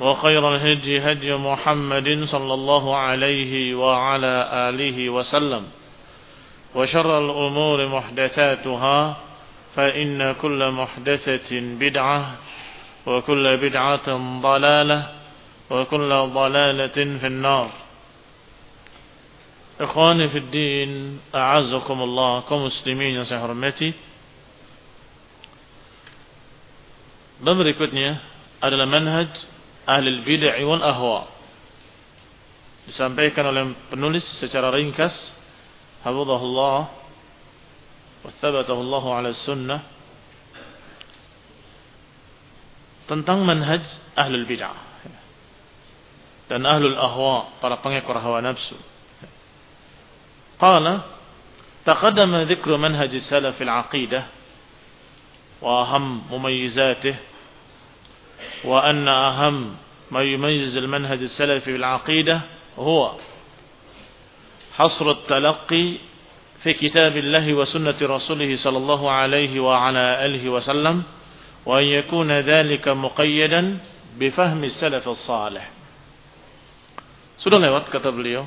وخير الهدي هدي محمد صلى الله عليه وعلى آله وسلم وشر الأمور محدثاتها فإن كل محدثة بدعة وكل بدعة ضلالة وكل ضلالة في النار. إخواني في الدين أعزكم الله كمسلمين hormati Bab berikutnya adalah manhaj ahli bid'ah wal ahwa. Disampaikan oleh penulis secara ringkas hafizahullah وثبته الله على السنة tentang manhaj ahlul bid'ah dan ahlul ahwa para pengekor hawa nafsu qala taqaddama dhikru manhaj salaf al-aqidah wa aham وأن أهم ما يميز المنهج السلفي بالعقيدة هو حصر التلقي في كتاب الله وسنة رسوله صلى الله عليه وعلى أله وسلم وأن يكون ذلك مقيدا بفهم السلف الصالح. سورة lewat كتب beliau.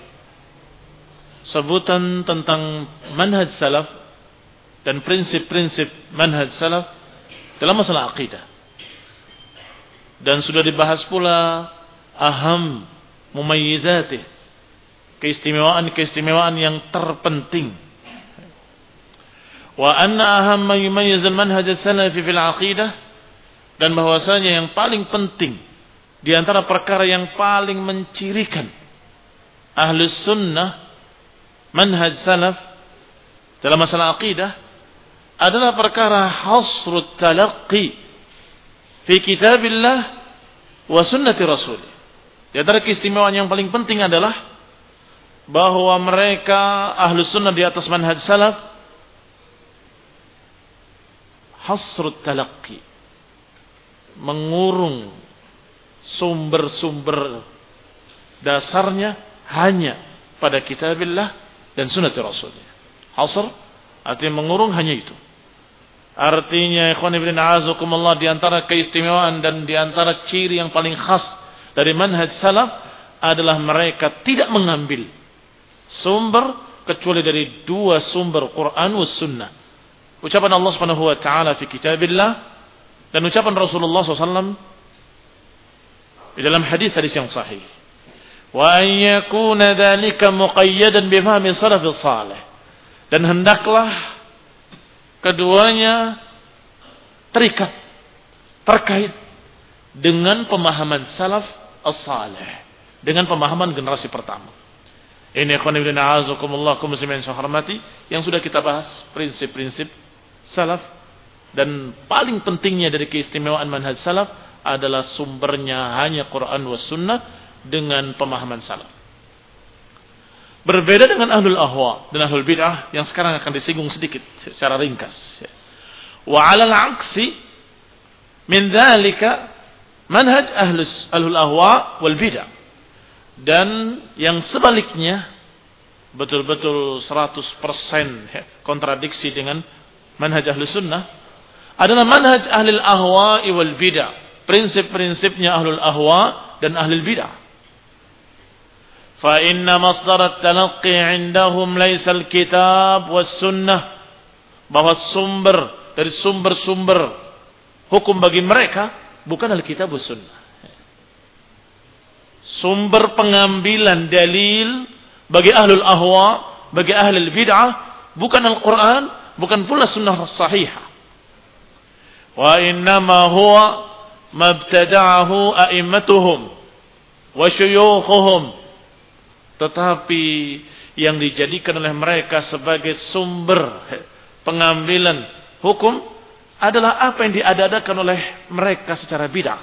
Sebutan tentang manhaj salaf Dan prinsip-prinsip manhaj salaf Dalam masalah aqidah. Dan sudah dibahas pula aham mumayyizatih keistimewaan-keistimewaan yang terpenting. Wa anna ahamma yumayyiz al-manhaj as-salafi fil aqidah dan bahwasanya yang paling penting di antara perkara yang paling mencirikan ahli sunnah manhaj salaf dalam masalah aqidah adalah perkara hasrut talaqqi fi kitabillah wa sunnati rasul. Di antara keistimewaan yang paling penting adalah bahwa mereka ahlu sunnah di atas manhaj salaf hasrut talaqi mengurung sumber-sumber dasarnya hanya pada kitabillah dan sunnah rasulnya hasr artinya mengurung hanya itu artinya ikhwan ibn a'azakumullah di antara keistimewaan dan di antara ciri yang paling khas dari manhaj salaf adalah mereka tidak mengambil sumber kecuali dari dua sumber Quran was sunnah ucapan Allah Subhanahu wa taala fi kitabillah dan ucapan Rasulullah SAW di dalam hadis hadis yang sahih. Wa an yakuna dzalika muqayyadan bi fahmi salafis salih. Dan hendaklah keduanya terikat terkait dengan pemahaman salaf as-salih, dengan pemahaman generasi pertama. Ini ikhwan ibn a'azakumullah muslimin hormati yang sudah kita bahas prinsip-prinsip salaf dan paling pentingnya dari keistimewaan manhaj salaf adalah sumbernya hanya Quran was sunnah dengan pemahaman salaf. Berbeda dengan ahlul ahwa dan ahlul bid'ah yang sekarang akan disinggung sedikit secara ringkas. Wa 'alal 'aksi min dzalika manhaj ahlus ahlul ahwa wal bid'ah. Dan yang sebaliknya betul-betul 100% kontradiksi dengan manhaj ahli sunnah adalah manhaj ahli ahwa wal bidah. Prinsip-prinsipnya ahli ahwa dan ahli bidah. Masdar at-talaqqi 'indahum laysa al-kitab was sunnah. Bahwa sumber dari sumber-sumber hukum bagi mereka bukan al-kitab was sunnah. Sumber pengambilan dalil bagi ahlul ahwa, bagi ahli bid'ah bukan Al-Qur'an, bukan pula sunnah sahihah. Wa innama huwa mabtada'ahu a'immatuhum wa syuyukhuhum. Tetapi yang dijadikan oleh mereka sebagai sumber pengambilan hukum adalah apa yang diadakan oleh mereka secara bid'ah.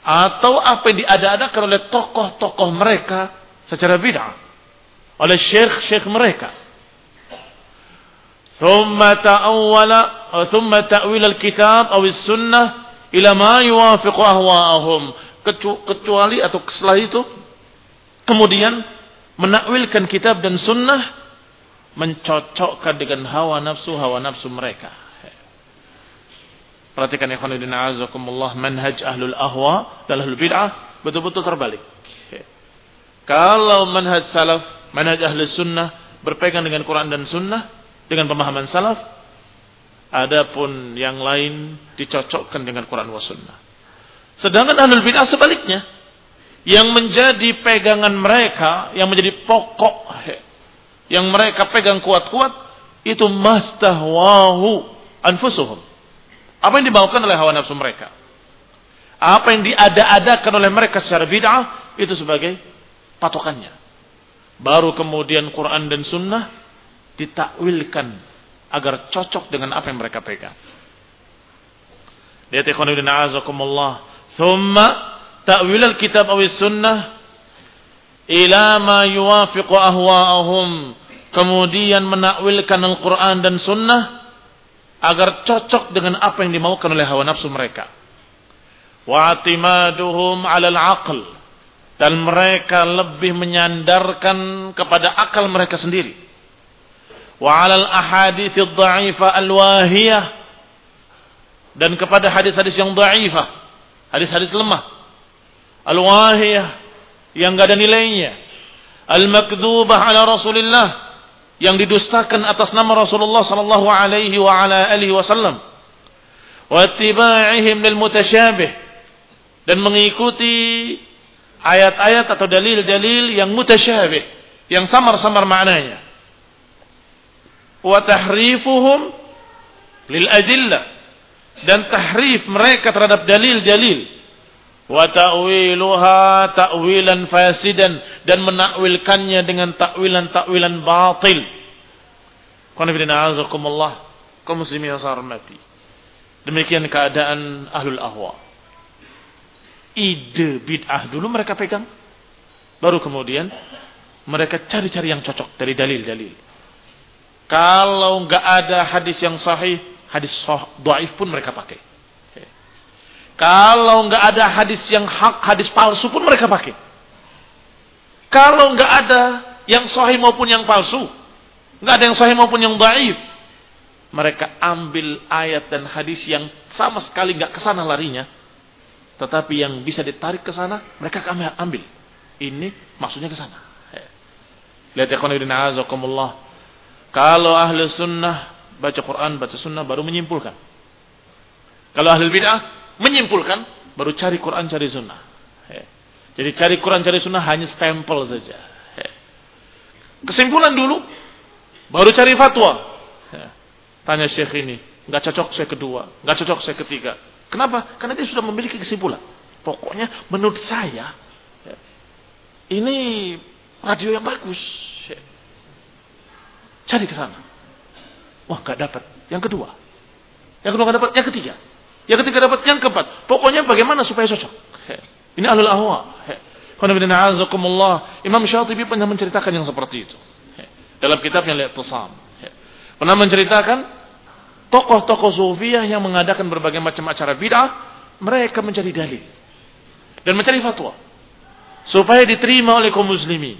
Atau apa yang diadakan oleh tokoh-tokoh mereka secara bid'ah. Oleh syekh-syekh mereka. ثم تأول ثم تأويل الكتاب أو السنة إلى ما يوافق أهواءهم kecuali atau setelah itu kemudian menakwilkan kitab dan sunnah mencocokkan dengan hawa nafsu hawa nafsu mereka perhatikan ya khonidina azakumullah manhaj ahlul ahwa dan ahlul bid'ah betul-betul terbalik kalau manhaj salaf manhaj ahlul sunnah berpegang dengan Quran dan sunnah dengan pemahaman salaf Adapun yang lain dicocokkan dengan Quran wa sunnah. Sedangkan ahlul bid'ah sebaliknya. Yang menjadi pegangan mereka, yang menjadi pokok, yang mereka pegang kuat-kuat, itu mastahwahu anfusuhum. Apa yang dibawakan oleh hawa nafsu mereka. Apa yang diada-adakan oleh mereka secara bid'ah, itu sebagai patokannya. Baru kemudian Quran dan Sunnah ditakwilkan agar cocok dengan apa yang mereka pegang. Lihat ikhwan ibn a'azakumullah. Thumma ta'wil al-kitab awis sunnah ila ma yuwafiqu ahwa'ahum. Kemudian menakwilkan Al-Quran dan Sunnah agar cocok dengan apa yang dimaukan oleh hawa nafsu mereka. Wa atimaduhum 'ala al-'aql dan mereka lebih menyandarkan kepada akal mereka sendiri. Wa 'alal ahadits dhaifah al-wahiyah dan kepada hadis-hadis yang dhaifah, hadis-hadis lemah. Al-wahiyah yang enggak ada nilainya. Al-makdzubah ala Rasulillah yang didustakan atas nama Rasulullah sallallahu alaihi wa ala alihi wasallam. Wa ittiba'ihim lil mutasyabih dan mengikuti ayat-ayat atau dalil-dalil yang mutasyabih, yang samar-samar maknanya. Wa tahrifuhum lil adillah dan tahrif mereka terhadap dalil-dalil wa ta'wiluha ta'wilan fasidan dan menakwilkannya dengan takwilan-takwilan batil. Qul azakumullah kaum muslimin yang hormati. Demikian keadaan ahlul ahwa ide bid'ah dulu mereka pegang. Baru kemudian mereka cari-cari yang cocok dari dalil-dalil. Kalau nggak ada hadis yang sahih, hadis dhaif pun mereka pakai. Kalau nggak ada hadis yang hak, hadis palsu pun mereka pakai. Kalau nggak ada yang sahih maupun yang palsu, nggak ada yang sahih maupun yang dhaif, mereka ambil ayat dan hadis yang sama sekali nggak ke sana larinya, tetapi yang bisa ditarik ke sana, mereka kami ambil. Ini maksudnya ke sana. Lihat ya azakumullah. Kalau ahli sunnah baca Quran, baca sunnah baru menyimpulkan. Kalau ahli bid'ah menyimpulkan baru cari Quran, cari sunnah. Jadi cari Quran, cari sunnah hanya stempel saja. Kesimpulan dulu, baru cari fatwa. Tanya syekh ini, nggak cocok saya kedua, nggak cocok saya ketiga. Kenapa? Karena dia sudah memiliki kesimpulan. Pokoknya menurut saya ya, ini radio yang bagus. Cari ke sana. Wah, gak dapat. Yang kedua. Yang kedua gak dapat. Yang ketiga. Yang ketiga dapat. Yang keempat. Pokoknya bagaimana supaya cocok. Ini ahlul ahwa. Imam Syatibi pernah menceritakan yang seperti itu. Dalam kitabnya Lihat Tasam. Pernah menceritakan tokoh-tokoh sufiyah yang mengadakan berbagai macam acara bid'ah, mereka mencari dalil dan mencari fatwa supaya diterima oleh kaum muslimin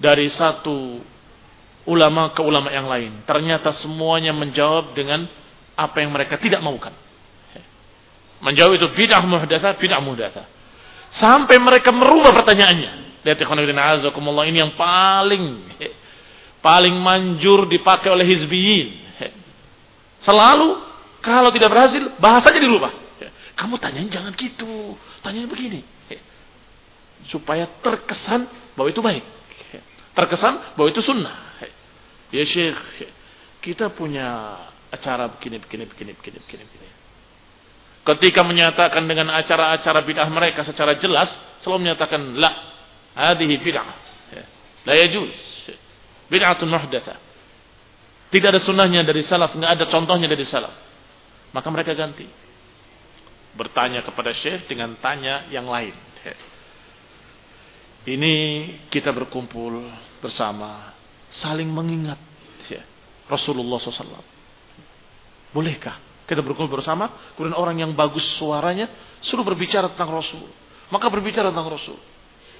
dari satu ulama ke ulama yang lain. Ternyata semuanya menjawab dengan apa yang mereka tidak maukan. Menjawab itu bid'ah muhdatsah, bid'ah muhdatsah. Sampai mereka merubah pertanyaannya. Lihat ikhwan ini yang paling paling manjur dipakai oleh hizbiyin Selalu kalau tidak berhasil bahasanya dirubah. Kamu tanyain jangan gitu, tanya begini. Supaya terkesan bahwa itu baik. Terkesan bahwa itu sunnah. Ya Syekh, kita punya acara begini, begini, begini, begini, begini. Ketika menyatakan dengan acara-acara bid'ah mereka secara jelas, selalu menyatakan la, hadhihi bid'ah. La yajuz. Bid'atun muhdatsah. Tidak ada sunnahnya dari salaf, nggak ada contohnya dari salaf. Maka mereka ganti. Bertanya kepada syekh dengan tanya yang lain. Ini kita berkumpul bersama, saling mengingat ya, Rasulullah SAW. Bolehkah kita berkumpul bersama, kemudian orang yang bagus suaranya suruh berbicara tentang Rasul. Maka berbicara tentang Rasul.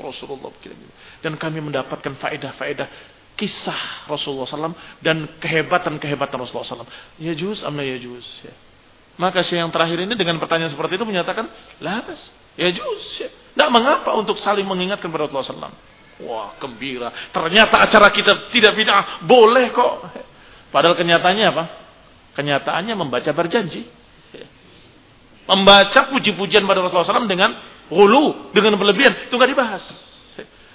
Rasulullah begini. Dan kami mendapatkan faedah-faedah kisah Rasulullah SAW dan kehebatan-kehebatan Rasulullah SAW. Ya juz, amna ya juz. Ya. Maka si yang terakhir ini dengan pertanyaan seperti itu menyatakan, labas, ya juz. Ya. Tidak mengapa untuk saling mengingatkan kepada Rasulullah SAW. Wah, gembira. Ternyata acara kita tidak bid'ah. Boleh kok. Padahal kenyataannya apa? Kenyataannya membaca berjanji. Membaca puji-pujian pada Rasulullah SAW dengan hulu, dengan berlebihan. Itu nggak dibahas.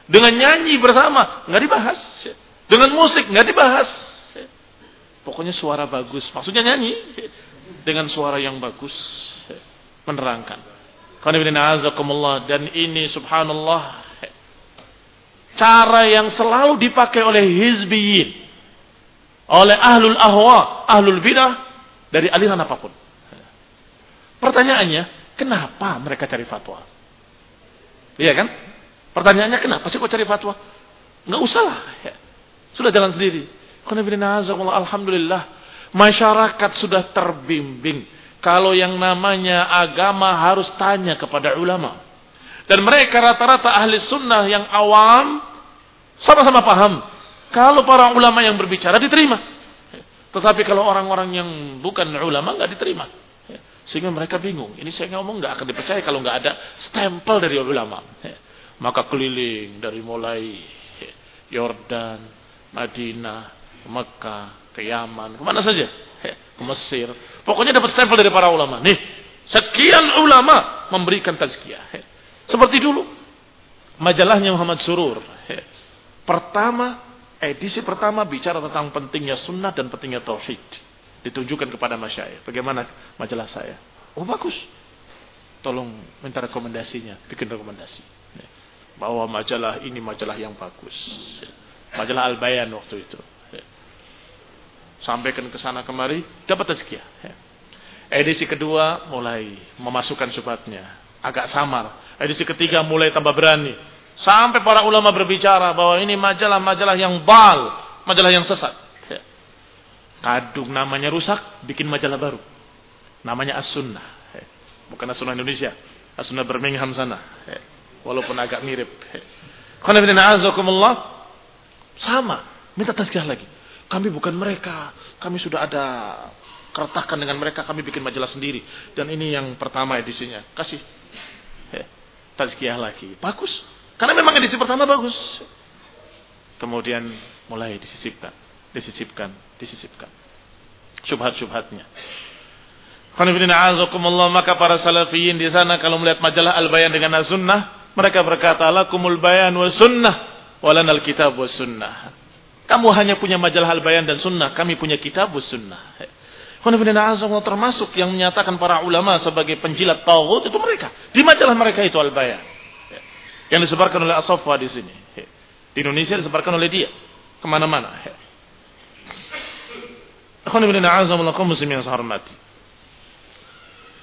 Dengan nyanyi bersama, nggak dibahas. Dengan musik, nggak dibahas. Pokoknya suara bagus. Maksudnya nyanyi. Dengan suara yang bagus. Menerangkan. Dan ini subhanallah. Cara yang selalu dipakai oleh hizbiyin oleh ahlul ahwa, ahlul bidah dari aliran apa pun. Pertanyaannya, kenapa mereka cari fatwa? Iya kan? Pertanyaannya kenapa sih kok cari fatwa? Enggak usah lah. Ya. Sudah jalan sendiri. Alhamdulillah. Masyarakat sudah terbimbing. Kalau yang namanya agama harus tanya kepada ulama. Dan mereka rata-rata ahli sunnah yang awam sama-sama paham kalau para ulama yang berbicara diterima. Tetapi kalau orang-orang yang bukan ulama nggak diterima. Sehingga mereka bingung. Ini saya ngomong nggak akan dipercaya kalau nggak ada stempel dari ulama. Maka keliling dari mulai Yordan, Madinah, Mekah, ke Yaman, ke mana saja. Ke Mesir. Pokoknya dapat stempel dari para ulama. Nih, sekian ulama memberikan tazkiyah. Seperti dulu. Majalahnya Muhammad Surur. Pertama Edisi pertama bicara tentang pentingnya sunnah dan pentingnya tauhid. Ditunjukkan kepada masyayikh. Bagaimana majalah saya? Oh bagus. Tolong minta rekomendasinya. Bikin rekomendasi. Bahwa majalah ini majalah yang bagus. Majalah Al-Bayan waktu itu. Sampaikan ke sana kemari. Dapat tazkiyah. Edisi kedua mulai memasukkan subhatnya. Agak samar. Edisi ketiga mulai tambah berani Sampai para ulama berbicara bahwa ini majalah-majalah yang bal, majalah yang sesat. Ya. Kadung namanya rusak, bikin majalah baru. Namanya As-Sunnah. Ya. Bukan As-Sunnah Indonesia. As-Sunnah Birmingham sana. Ya. Walaupun agak mirip. Sama. Minta tazkiyah lagi. Kami bukan mereka. Kami sudah ada keretakan dengan mereka. Kami bikin majalah sendiri. Dan ini yang pertama edisinya. Kasih. Tazkiyah lagi. Bagus. Karena memang edisi pertama bagus. Kemudian mulai disisipkan, disisipkan, disisipkan. Subhat-subhatnya. maka para salafiyin di sana kalau melihat majalah Al-Bayan dengan As-Sunnah, mereka berkata, "Lakumul bayan wa sunnah, walan al-kitab wa sunnah." Kamu hanya punya majalah Al-Bayan dan Sunnah, kami punya kitab wa sunnah. termasuk yang menyatakan para ulama sebagai penjilat tauhid itu mereka. Di majalah mereka itu Al-Bayan yang disebarkan oleh Asofa di sini. Di Indonesia disebarkan oleh dia ke mana-mana.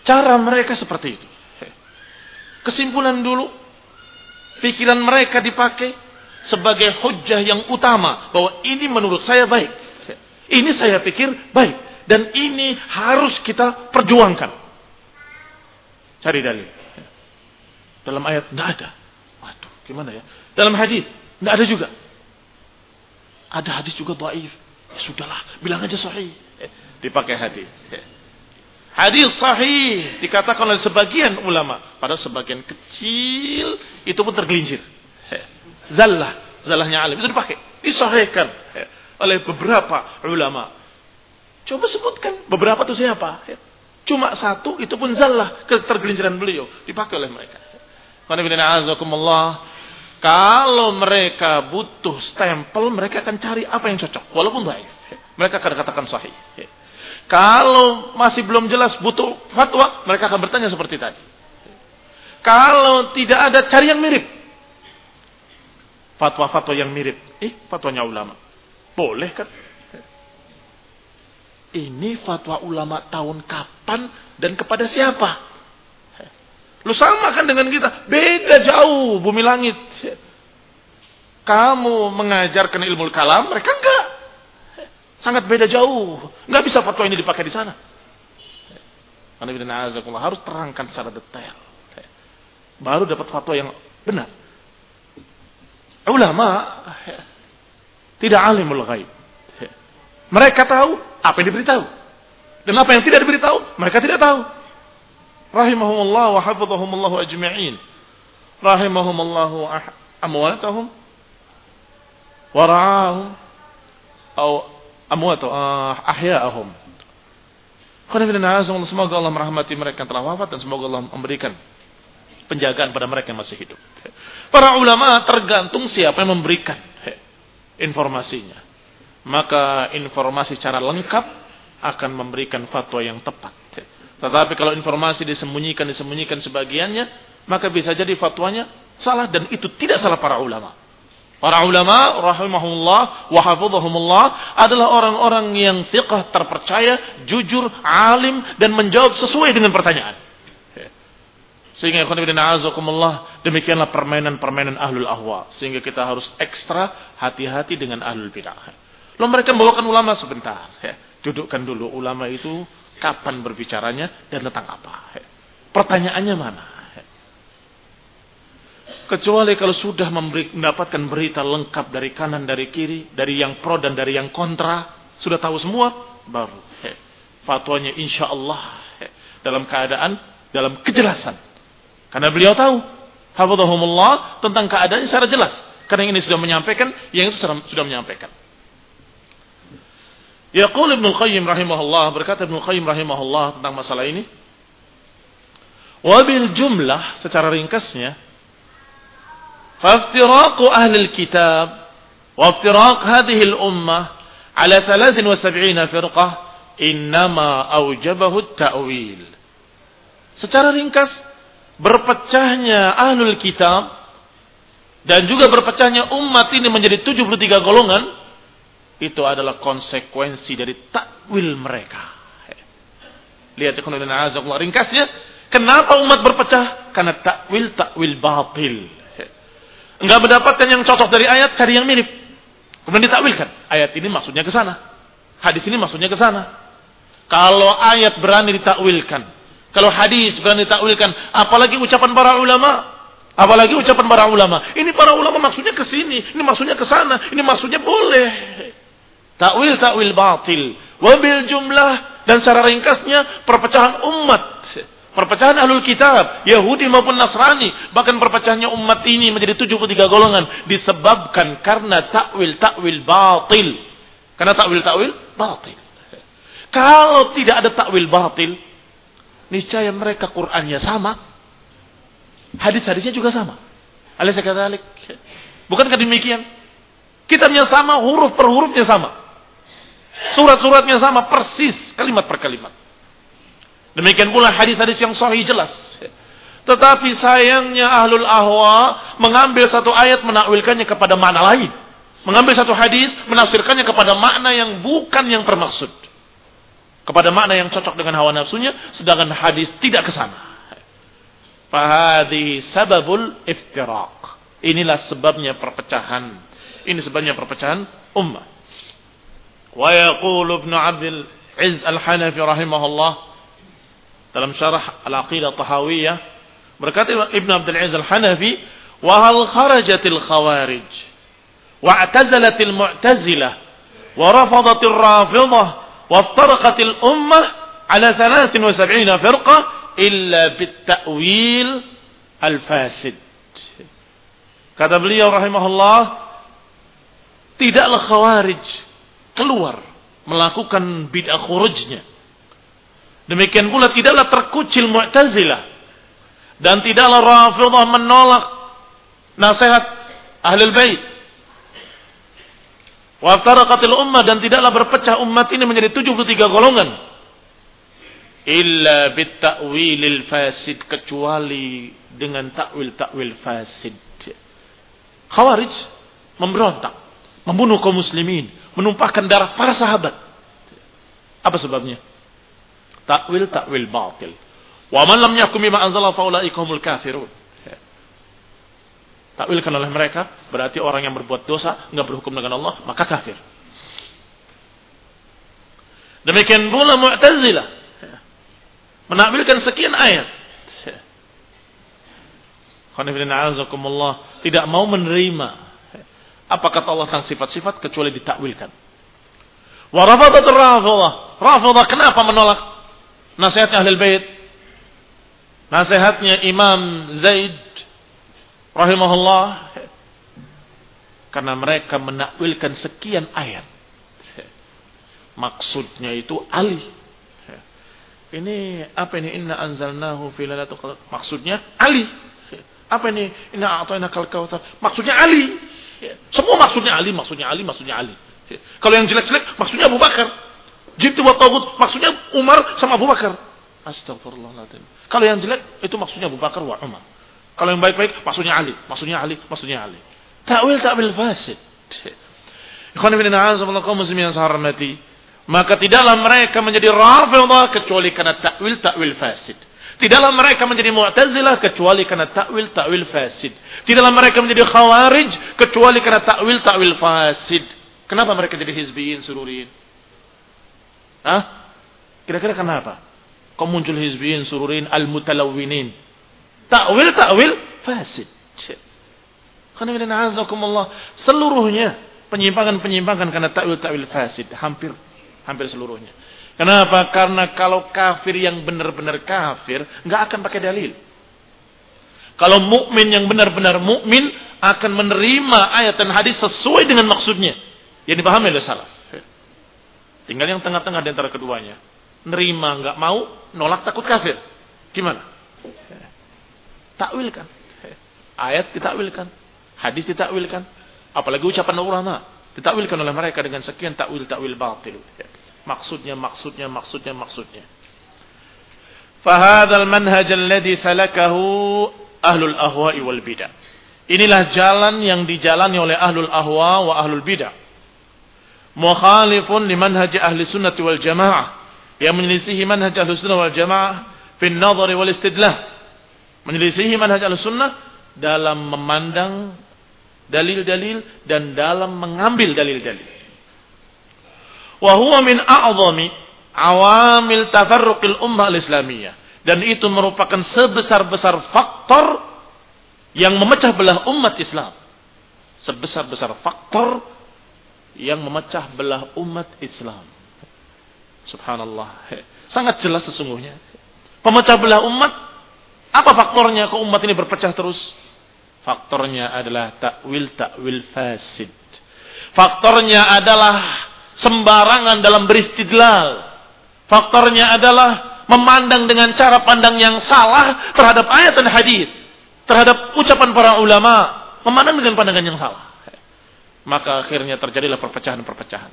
Cara mereka seperti itu. Kesimpulan dulu, pikiran mereka dipakai sebagai hujah yang utama bahwa ini menurut saya baik. Ini saya pikir baik dan ini harus kita perjuangkan. Cari dalil. Dalam ayat tidak ada. Gimana ya? Dalam hadis tidak ada juga. Ada hadis juga dhaif. Ya sudahlah, bilang aja sahih. Eh, dipakai hadis. Hadis sahih dikatakan oleh sebagian ulama, pada sebagian kecil itu pun tergelincir. Eh. Zallah, zallahnya alim itu dipakai, disahihkan eh, oleh beberapa ulama. Coba sebutkan beberapa itu siapa? Eh. Cuma satu itu pun zallah ketergelinciran beliau dipakai oleh mereka. Qanibina kalau mereka butuh stempel, mereka akan cari apa yang cocok. Walaupun baik. Mereka akan katakan sahih. Kalau masih belum jelas butuh fatwa, mereka akan bertanya seperti tadi. Kalau tidak ada, cari yang mirip. Fatwa-fatwa yang mirip. Eh, fatwanya ulama. Boleh kan? Ini fatwa ulama tahun kapan dan kepada siapa? Lu sama kan dengan kita. Beda jauh bumi langit. Kamu mengajarkan ilmu kalam, mereka enggak. Sangat beda jauh. Enggak bisa fatwa ini dipakai di sana. Karena harus terangkan secara detail. Baru dapat fatwa yang benar. Ulama tidak alimul ghaib. Mereka tahu apa yang diberitahu. Dan apa yang tidak diberitahu, mereka tidak tahu rahimahumullah wa hafizahumullah ajma'in rahimahumullah amwatahum wa ra'ahum atau amwat ahya'ahum Semoga Allah merahmati mereka yang telah wafat dan semoga Allah memberikan penjagaan pada mereka yang masih hidup. Para ulama tergantung siapa yang memberikan informasinya. Maka informasi secara lengkap akan memberikan fatwa yang tepat. Tetapi kalau informasi disembunyikan, disembunyikan sebagiannya, maka bisa jadi fatwanya salah dan itu tidak salah para ulama. Para ulama rahimahullah wa hafizahumullah adalah orang-orang yang thiqah terpercaya, jujur, alim dan menjawab sesuai dengan pertanyaan. Sehingga azakumullah demikianlah permainan-permainan ahlul ahwa. Sehingga kita harus ekstra hati-hati dengan ahlul bidah. Lalu mereka membawakan ulama sebentar. Ya. Dudukkan dulu ulama itu kapan berbicaranya dan tentang apa. Ya. Pertanyaannya mana? Kecuali kalau sudah memberi, mendapatkan berita lengkap dari kanan, dari kiri, dari yang pro dan dari yang kontra, sudah tahu semua, baru fatwanya insya Allah dalam keadaan, dalam kejelasan. Karena beliau tahu, hafadhahumullah tentang keadaan secara jelas. Karena ini sudah menyampaikan, yang itu sudah menyampaikan. Yaqul Ibnu Qayyim rahimahullah, berkata Ibnu Qayyim rahimahullah tentang masalah ini. Wabil jumlah, secara ringkasnya, فافتراق أهل الكتاب وافتراق هذه الأمة على 73 فرقة إنما أوجبه التأويل Secara ringkas, berpecahnya ahlul kitab dan juga berpecahnya umat ini menjadi 73 golongan itu adalah konsekuensi dari takwil mereka. Lihat ya ringkasnya, kenapa umat berpecah? Karena takwil takwil batil. Enggak mendapatkan yang cocok dari ayat, cari yang mirip. Kemudian ditakwilkan. Ayat ini maksudnya ke sana. Hadis ini maksudnya ke sana. Kalau ayat berani ditakwilkan, kalau hadis berani ditakwilkan, apalagi ucapan para ulama, apalagi ucapan para ulama. Ini para ulama maksudnya ke sini, ini maksudnya ke sana, ini maksudnya boleh. Takwil takwil batil. Wabil jumlah dan secara ringkasnya perpecahan umat Perpecahan ahlul kitab, Yahudi maupun Nasrani, bahkan perpecahannya umat ini menjadi 73 golongan disebabkan karena takwil-takwil batil. Karena takwil-takwil batil. Kalau tidak ada takwil batil, niscaya mereka Qur'annya sama, hadis-hadisnya juga sama. Alaysa kadzalik? Bukankah demikian? Kitabnya sama, huruf per hurufnya sama. Surat-suratnya sama persis kalimat per kalimat. Demikian pula hadis-hadis yang sahih jelas. Tetapi sayangnya ahlul ahwa mengambil satu ayat menakwilkannya kepada makna lain. Mengambil satu hadis menafsirkannya kepada makna yang bukan yang termaksud. Kepada makna yang cocok dengan hawa nafsunya. Sedangkan hadis tidak ke sana. Fahadi sababul iftiraq. Inilah sebabnya perpecahan. Ini sebabnya perpecahan ummah. Yaqulu ibn Abdul Izz al-Hanafi rahimahullah dalam syarah Al-Aqidah Tahawiyah berkata Ibn Abdul Aziz Al-Hanafi wa hal kharajatil khawarij wa i'tazalatil mu'tazilah wa rafadatil rafidah wa iftaraqatil ummah ala 73 firqa illa bit-ta'wil al-fasid kata beliau rahimahullah tidaklah khawarij keluar melakukan bid'ah khurujnya Demikian pula tidaklah terkucil Mu'tazilah dan tidaklah Rafidhah menolak nasihat Ahlul Bait. Wa aftaraqatil ummah dan tidaklah berpecah umat ini menjadi 73 golongan. Illa bitta'wilil fasid kecuali dengan takwil-takwil fasid. Khawarij memberontak, membunuh kaum muslimin, menumpahkan darah para sahabat. Apa sebabnya? takwil takwil batil. Wa man lam yakum bima anzala kafirun. Takwilkan oleh mereka berarti orang yang berbuat dosa enggak berhukum dengan Allah maka kafir. Demikian pula Mu'tazilah menakwilkan sekian ayat. tidak mau menerima apa kata Allah tentang sifat-sifat kecuali ditakwilkan. Wa rafadat rafidah. Rafidah kenapa menolak nasihatnya ahli bait nasihatnya Imam Zaid rahimahullah karena mereka menakwilkan sekian ayat maksudnya itu Ali Ini apa ini inna anzalnahu fi lailatul qadar? Maksudnya Ali. Apa ini inna a'tayna kal kautsar? Maksudnya Ali. Semua maksudnya Ali, maksudnya Ali, maksudnya Ali. Kalau yang jelek-jelek maksudnya Abu Bakar. Jitu wa tagut maksudnya Umar sama Abu Bakar. Astagfirullahaladzim. Kalau yang jelek itu maksudnya Abu Bakar wa Umar. Kalau yang baik-baik maksudnya Ali, maksudnya Ali, maksudnya Ali. Ta'wil ta'wil fasid. Ikhwan ibn a'azam kaum yang maka tidaklah mereka menjadi rafidah kecuali karena takwil takwil fasid. Tidaklah mereka menjadi mu'tazilah kecuali karena takwil takwil fasid. Tidaklah mereka menjadi khawarij kecuali karena takwil takwil fasid. Kenapa mereka jadi hizbiyin sururin? Hah? Kira-kira kenapa? Kok muncul hizbiyin sururin al-mutalawwinin? Takwil takwil fasid. Karena seluruhnya penyimpangan-penyimpangan karena takwil takwil fasid hampir hampir seluruhnya. Kenapa? Karena kalau kafir yang benar-benar kafir, nggak akan pakai dalil. Kalau mukmin yang benar-benar mukmin akan menerima ayat dan hadis sesuai dengan maksudnya yang dipahami oleh salaf. Tinggal yang tengah-tengah di antara keduanya. Nerima nggak mau, nolak takut kafir. Gimana? Takwilkan. Ayat ditakwilkan. Hadis ditakwilkan. Apalagi ucapan ulama. Ditakwilkan oleh mereka dengan sekian takwil-takwil batil. Maksudnya, maksudnya, maksudnya, maksudnya. Fahadal manhaj alladhi salakahu ahlul ahwa'i wal bidah. Inilah jalan yang dijalani oleh ahlul ahwa wa ahlul bidah. Mukhalifun li manhaj ahli sunnati wal jamaah. Yang menyelisihi manhaj ahli sunnah wal jamaah fin nadhari wal istidlah. Menyelisihi manhaj ahli sunnah dalam memandang dalil-dalil dan dalam mengambil dalil-dalil. Wa huwa min a'zami awamil tafarruqil ummah al-islamiyah. Dan itu merupakan sebesar-besar faktor yang memecah belah umat Islam. Sebesar-besar faktor yang memecah belah umat Islam. Subhanallah. Sangat jelas sesungguhnya. Pemecah belah umat, apa faktornya kok umat ini berpecah terus? Faktornya adalah takwil-takwil fasid. Faktornya adalah sembarangan dalam beristidlal. Faktornya adalah memandang dengan cara pandang yang salah terhadap ayat dan hadis, terhadap ucapan para ulama, memandang dengan pandangan yang salah. Maka akhirnya terjadilah perpecahan-perpecahan.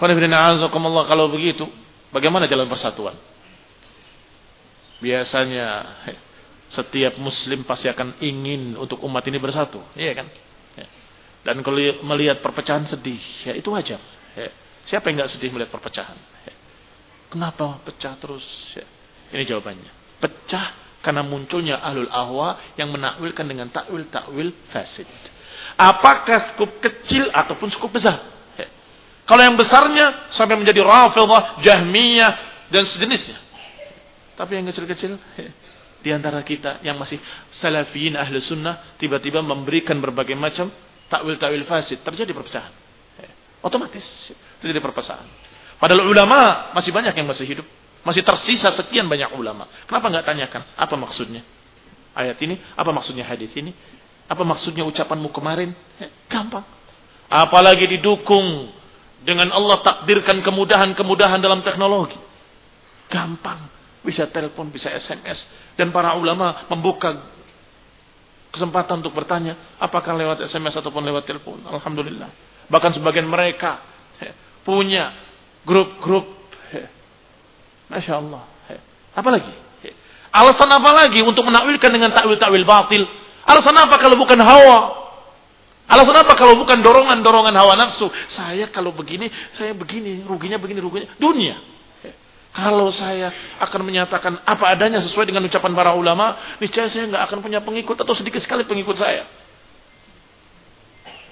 Kalau begitu, bagaimana jalan persatuan? Biasanya setiap muslim pasti akan ingin untuk umat ini bersatu. Iya kan? Dan kalau melihat perpecahan sedih, ya itu wajar. Siapa yang nggak sedih melihat perpecahan? Kenapa pecah terus? Ini jawabannya. Pecah karena munculnya ahlul ahwa yang menakwilkan dengan takwil-takwil fasid. Apakah skup kecil ataupun skup besar? Kalau yang besarnya sampai menjadi rafidah, jahmiyah, dan sejenisnya. Tapi yang kecil-kecil, di antara kita yang masih salafiyin ahli sunnah tiba-tiba memberikan berbagai macam takwil-takwil fasid terjadi perpecahan otomatis terjadi perpecahan. Padahal ulama masih banyak yang masih hidup. Masih tersisa sekian banyak ulama. Kenapa nggak tanyakan apa maksudnya? Ayat ini apa maksudnya hadis ini? Apa maksudnya ucapanmu kemarin? Ya, gampang. Apalagi didukung dengan Allah takdirkan kemudahan-kemudahan dalam teknologi. Gampang. Bisa telepon, bisa SMS. Dan para ulama membuka kesempatan untuk bertanya, apakah lewat SMS ataupun lewat telepon. Alhamdulillah. Bahkan sebagian mereka punya grup-grup. Masya Allah. Apa lagi? Alasan apa lagi untuk menakwilkan dengan takwil-takwil batil? Alasan apa kalau bukan hawa? Alasan apa kalau bukan dorongan-dorongan hawa nafsu? Saya kalau begini, saya begini, ruginya begini, ruginya. Dunia. Kalau saya akan menyatakan apa adanya sesuai dengan ucapan para ulama, niscaya saya nggak akan punya pengikut atau sedikit sekali pengikut saya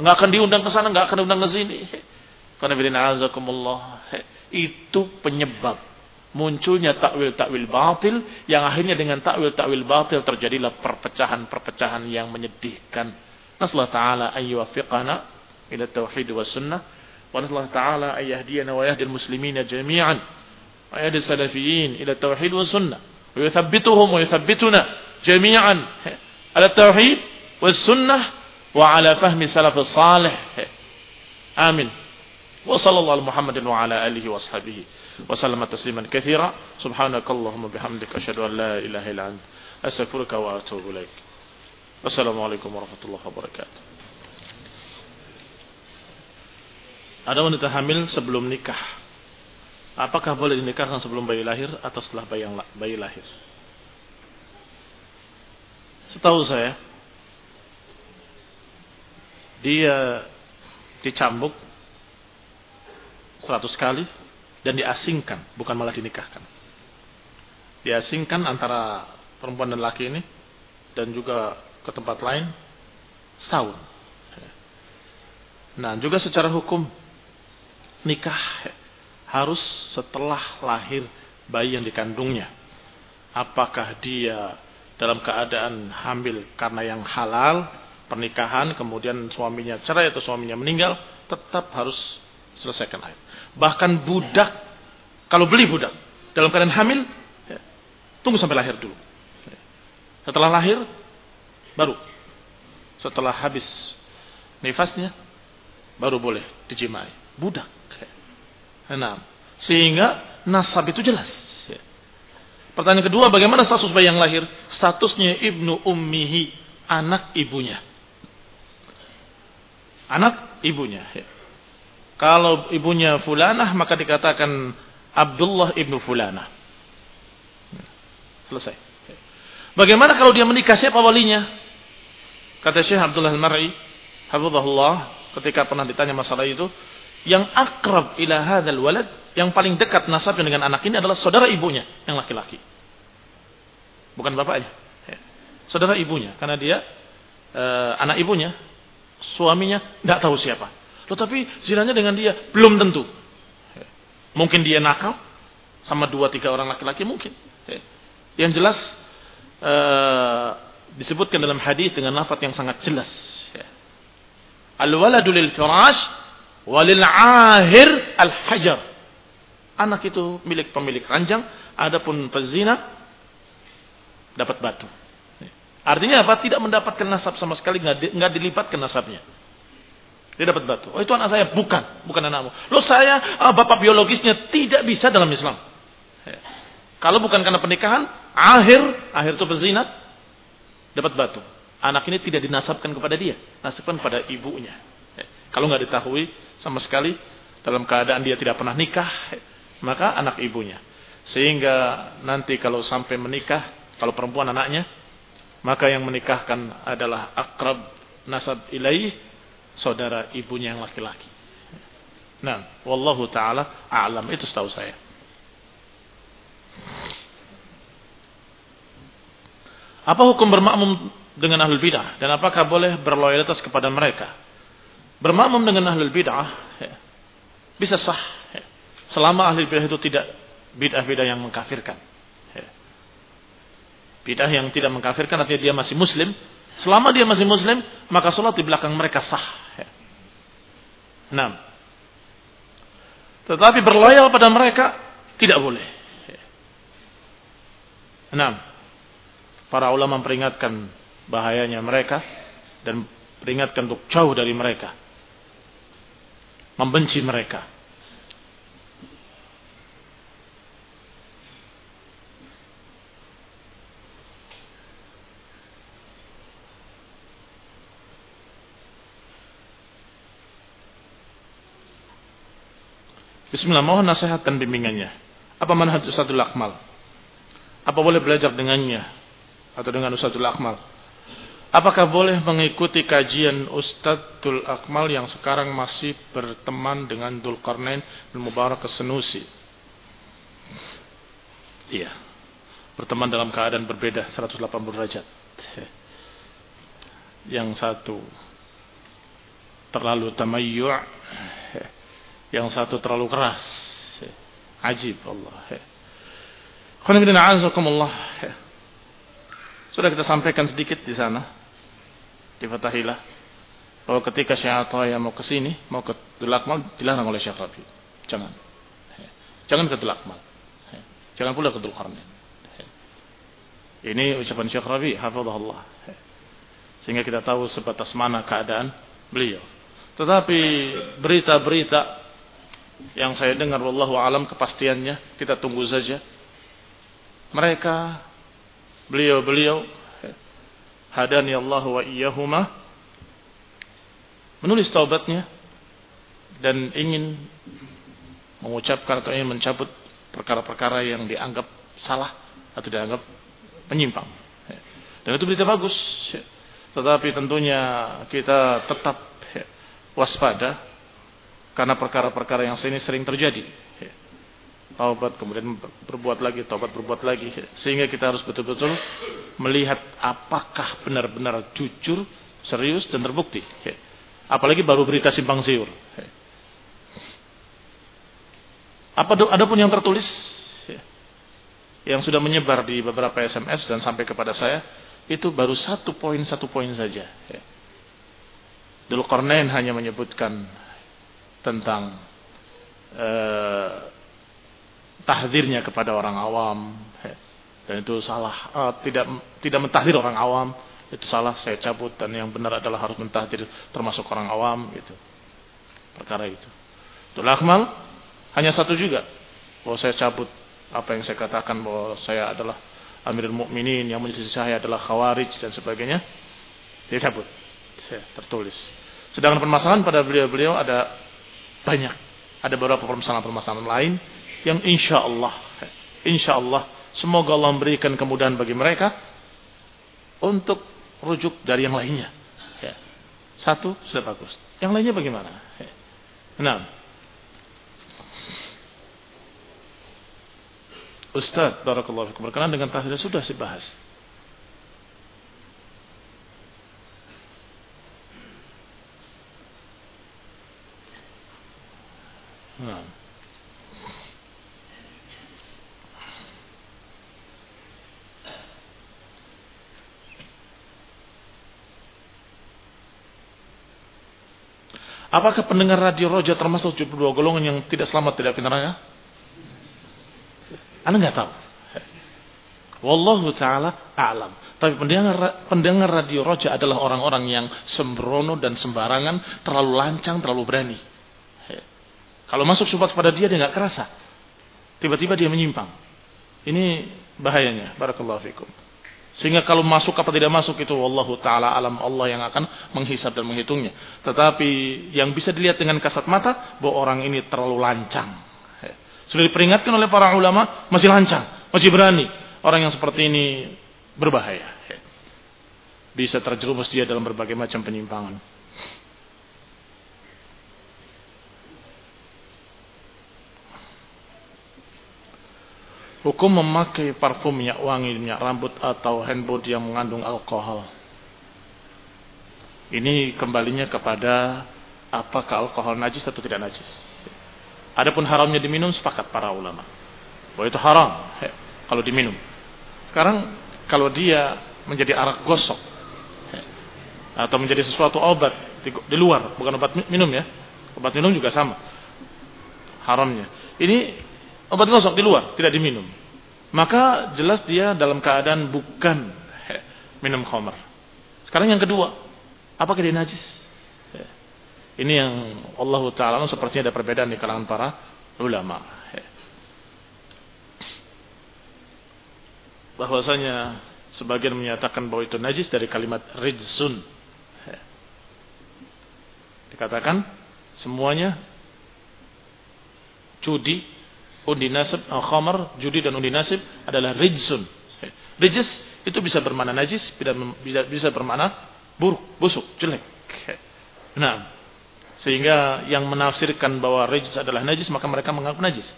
nggak akan diundang ke sana, nggak akan diundang ke sini. Karena bilin azakumullah. Itu penyebab munculnya takwil-takwil batil yang akhirnya dengan takwil-takwil batil terjadilah perpecahan-perpecahan yang menyedihkan. Nasallahu taala ayyuwaffiqana ila tauhid wa sunnah. Wa nasallahu taala ayyahdiyana wa yahdil muslimina jami'an. Wa yahdil salafiyin ila tauhid wa sunnah. Wa yuthabbituhum wa yuthabbituna jami'an. Ala tauhid was sunnah وعلى فهم سلف الصالح. آمين. وصلى الله على محمد وعلى آله وصحبه وسلم تسليما كثيرا. سبحانك اللهم بحمدك أشهد أن لا إله إلا أنت. أستغفرك وأتوب إليك. السلام عليكم ورحمة الله وبركاته. Ada wanita hamil sebelum nikah. Apakah boleh dinikahkan sebelum bayi lahir atau setelah bayi lahir? Setahu saya, dia dicambuk seratus kali dan diasingkan, bukan malah dinikahkan. Diasingkan antara perempuan dan laki ini dan juga ke tempat lain setahun. Nah, juga secara hukum nikah harus setelah lahir bayi yang dikandungnya. Apakah dia dalam keadaan hamil karena yang halal pernikahan, kemudian suaminya cerai atau suaminya meninggal, tetap harus selesaikan air. Bahkan budak, kalau beli budak dalam keadaan hamil, ya, tunggu sampai lahir dulu. Setelah lahir, baru. Setelah habis nifasnya, baru boleh dijimai. Budak. Enam. Sehingga nasab itu jelas. Ya. Pertanyaan kedua, bagaimana status bayi yang lahir? Statusnya ibnu ummihi, anak ibunya anak ibunya. Kalau ibunya fulanah maka dikatakan Abdullah ibnu fulanah. Selesai. Bagaimana kalau dia menikah siapa walinya? Kata Syekh Abdullah Al-Mar'i, hafizahullah, ketika pernah ditanya masalah itu, yang akrab ila hadzal walad, yang paling dekat nasabnya dengan anak ini adalah saudara ibunya yang laki-laki. Bukan bapaknya. Saudara ibunya, karena dia uh, anak ibunya suaminya tidak tahu siapa. Tetapi zinanya dengan dia belum tentu. Mungkin dia nakal sama dua tiga orang laki-laki mungkin. Yang jelas uh, disebutkan dalam hadis dengan lafaz yang sangat jelas. Al-waladu lil firash walil ahir al hajar. Anak itu milik pemilik ranjang, adapun pezina dapat batu. Artinya apa? Tidak mendapatkan nasab sama sekali, nggak di, dilipatkan nasabnya. Dia dapat batu. Oh itu anak saya, bukan, bukan anakmu. Lo saya ah, bapak biologisnya tidak bisa dalam Islam. Ya. Kalau bukan karena pernikahan, akhir, akhir itu berzinat, dapat batu. Anak ini tidak dinasabkan kepada dia, nasabkan kepada ibunya. Ya. Kalau nggak diketahui sama sekali dalam keadaan dia tidak pernah nikah, ya, maka anak ibunya. Sehingga nanti kalau sampai menikah, kalau perempuan anaknya, maka yang menikahkan adalah akrab nasab ilaih saudara ibunya yang laki-laki. Nah, wallahu taala a'lam itu setahu saya. Apa hukum bermakmum dengan ahlul bidah dan apakah boleh berloyalitas kepada mereka? Bermakmum dengan ahlul bidah ya, bisa sah ya, selama ahlul bidah itu tidak bidah-bidah yang mengkafirkan. Bidah yang tidak mengkafirkan artinya dia masih muslim. Selama dia masih muslim, maka sholat di belakang mereka sah. Ya. Enam. Tetapi berloyal pada mereka tidak boleh. Ya. Enam. Para ulama memperingatkan bahayanya mereka dan peringatkan untuk jauh dari mereka. Membenci mereka. Bismillah, mohon nasihat dan bimbingannya. Apa manhaj Ustadzul Akmal? Apa boleh belajar dengannya? Atau dengan Ustadzul Akmal? Apakah boleh mengikuti kajian Ustadzul Akmal yang sekarang masih berteman dengan Dulkarnain dan Mubarak Kesenusi? Iya. Berteman dalam keadaan berbeda 180 derajat. Yang satu terlalu tamayyu' yang satu terlalu keras. Ajib Allah. Sudah kita sampaikan sedikit di sana di Fatahilah bahwa ketika Syekh yang mau ke sini, mau ke Dulakmal dilarang oleh Syekh Rabi. Jangan. Jangan ke Dulakmal. Jangan pula ke Dulkarnain. Ini ucapan Syekh Rabi, hafizahullah. Sehingga kita tahu sebatas mana keadaan beliau. Tetapi berita-berita yang saya dengar wallahu alam kepastiannya kita tunggu saja mereka beliau-beliau hadani Allah wa iyyahuma menulis taubatnya dan ingin mengucapkan atau ingin mencabut perkara-perkara yang dianggap salah atau dianggap menyimpang. Dan itu berita bagus. Tetapi tentunya kita tetap waspada karena perkara-perkara yang sini sering terjadi. Taubat kemudian berbuat lagi, taubat berbuat lagi. Sehingga kita harus betul-betul melihat apakah benar-benar jujur, serius dan terbukti. Apalagi baru berita simpang siur. Apa adapun yang tertulis yang sudah menyebar di beberapa SMS dan sampai kepada saya itu baru satu poin satu poin saja. Dulu Qarnain hanya menyebutkan tentang eh, tahdirnya kepada orang awam dan itu salah uh, tidak tidak mentahdir orang awam itu salah saya cabut dan yang benar adalah harus mentahdir termasuk orang awam itu perkara itu. Itulah akmal hanya satu juga bahwa saya cabut apa yang saya katakan bahwa saya adalah Amirul Mukminin yang menjadi saya adalah Khawarij dan sebagainya. Dia cabut. Saya tertulis. Sedangkan permasalahan pada beliau-beliau ada banyak. Ada beberapa permasalahan-permasalahan lain yang insya Allah, insya Allah, semoga Allah memberikan kemudahan bagi mereka untuk rujuk dari yang lainnya. Ya. Satu sudah bagus. Yang lainnya bagaimana? Nah, Ustaz, barakallahu fikum. Berkenan dengan tahdir sudah dibahas. Nah. Apakah pendengar radio Roja termasuk 72 golongan yang tidak selamat tidak ke neraka? Anda nggak tahu. Wallahu taala a'lam. Tapi pendengar pendengar radio Roja adalah orang-orang yang sembrono dan sembarangan, terlalu lancang, terlalu berani. Kalau masuk subhat pada dia dia nggak kerasa. Tiba-tiba dia menyimpang. Ini bahayanya. Barakallahu fikum. Sehingga kalau masuk apa tidak masuk itu wallahu taala alam Allah yang akan menghisap dan menghitungnya. Tetapi yang bisa dilihat dengan kasat mata bahwa orang ini terlalu lancang. Sudah diperingatkan oleh para ulama, masih lancang, masih berani. Orang yang seperti ini berbahaya. Bisa terjerumus dia dalam berbagai macam penyimpangan. Hukum memakai parfum minyak wangi, minyak rambut atau handboard yang mengandung alkohol. Ini kembalinya kepada apakah alkohol najis atau tidak najis. Adapun haramnya diminum sepakat para ulama. Bahwa itu haram he, kalau diminum. Sekarang kalau dia menjadi arak gosok he, atau menjadi sesuatu obat di, di luar, bukan obat minum ya. Obat minum juga sama. Haramnya. Ini obat gosok di luar, tidak diminum. Maka jelas dia dalam keadaan bukan minum khamar. Sekarang yang kedua, apakah dia najis? Ini yang Allah Ta'ala sepertinya ada perbedaan di kalangan para ulama. Bahwasanya sebagian menyatakan bahwa itu najis dari kalimat rijsun. Dikatakan semuanya judi, undi nasib, khamar, judi dan undi nasib adalah rijsun. Rijis itu bisa bermana najis, bisa bisa bermana buruk, busuk, jelek. Nah, sehingga yang menafsirkan bahwa najis adalah najis maka mereka mengaku najis.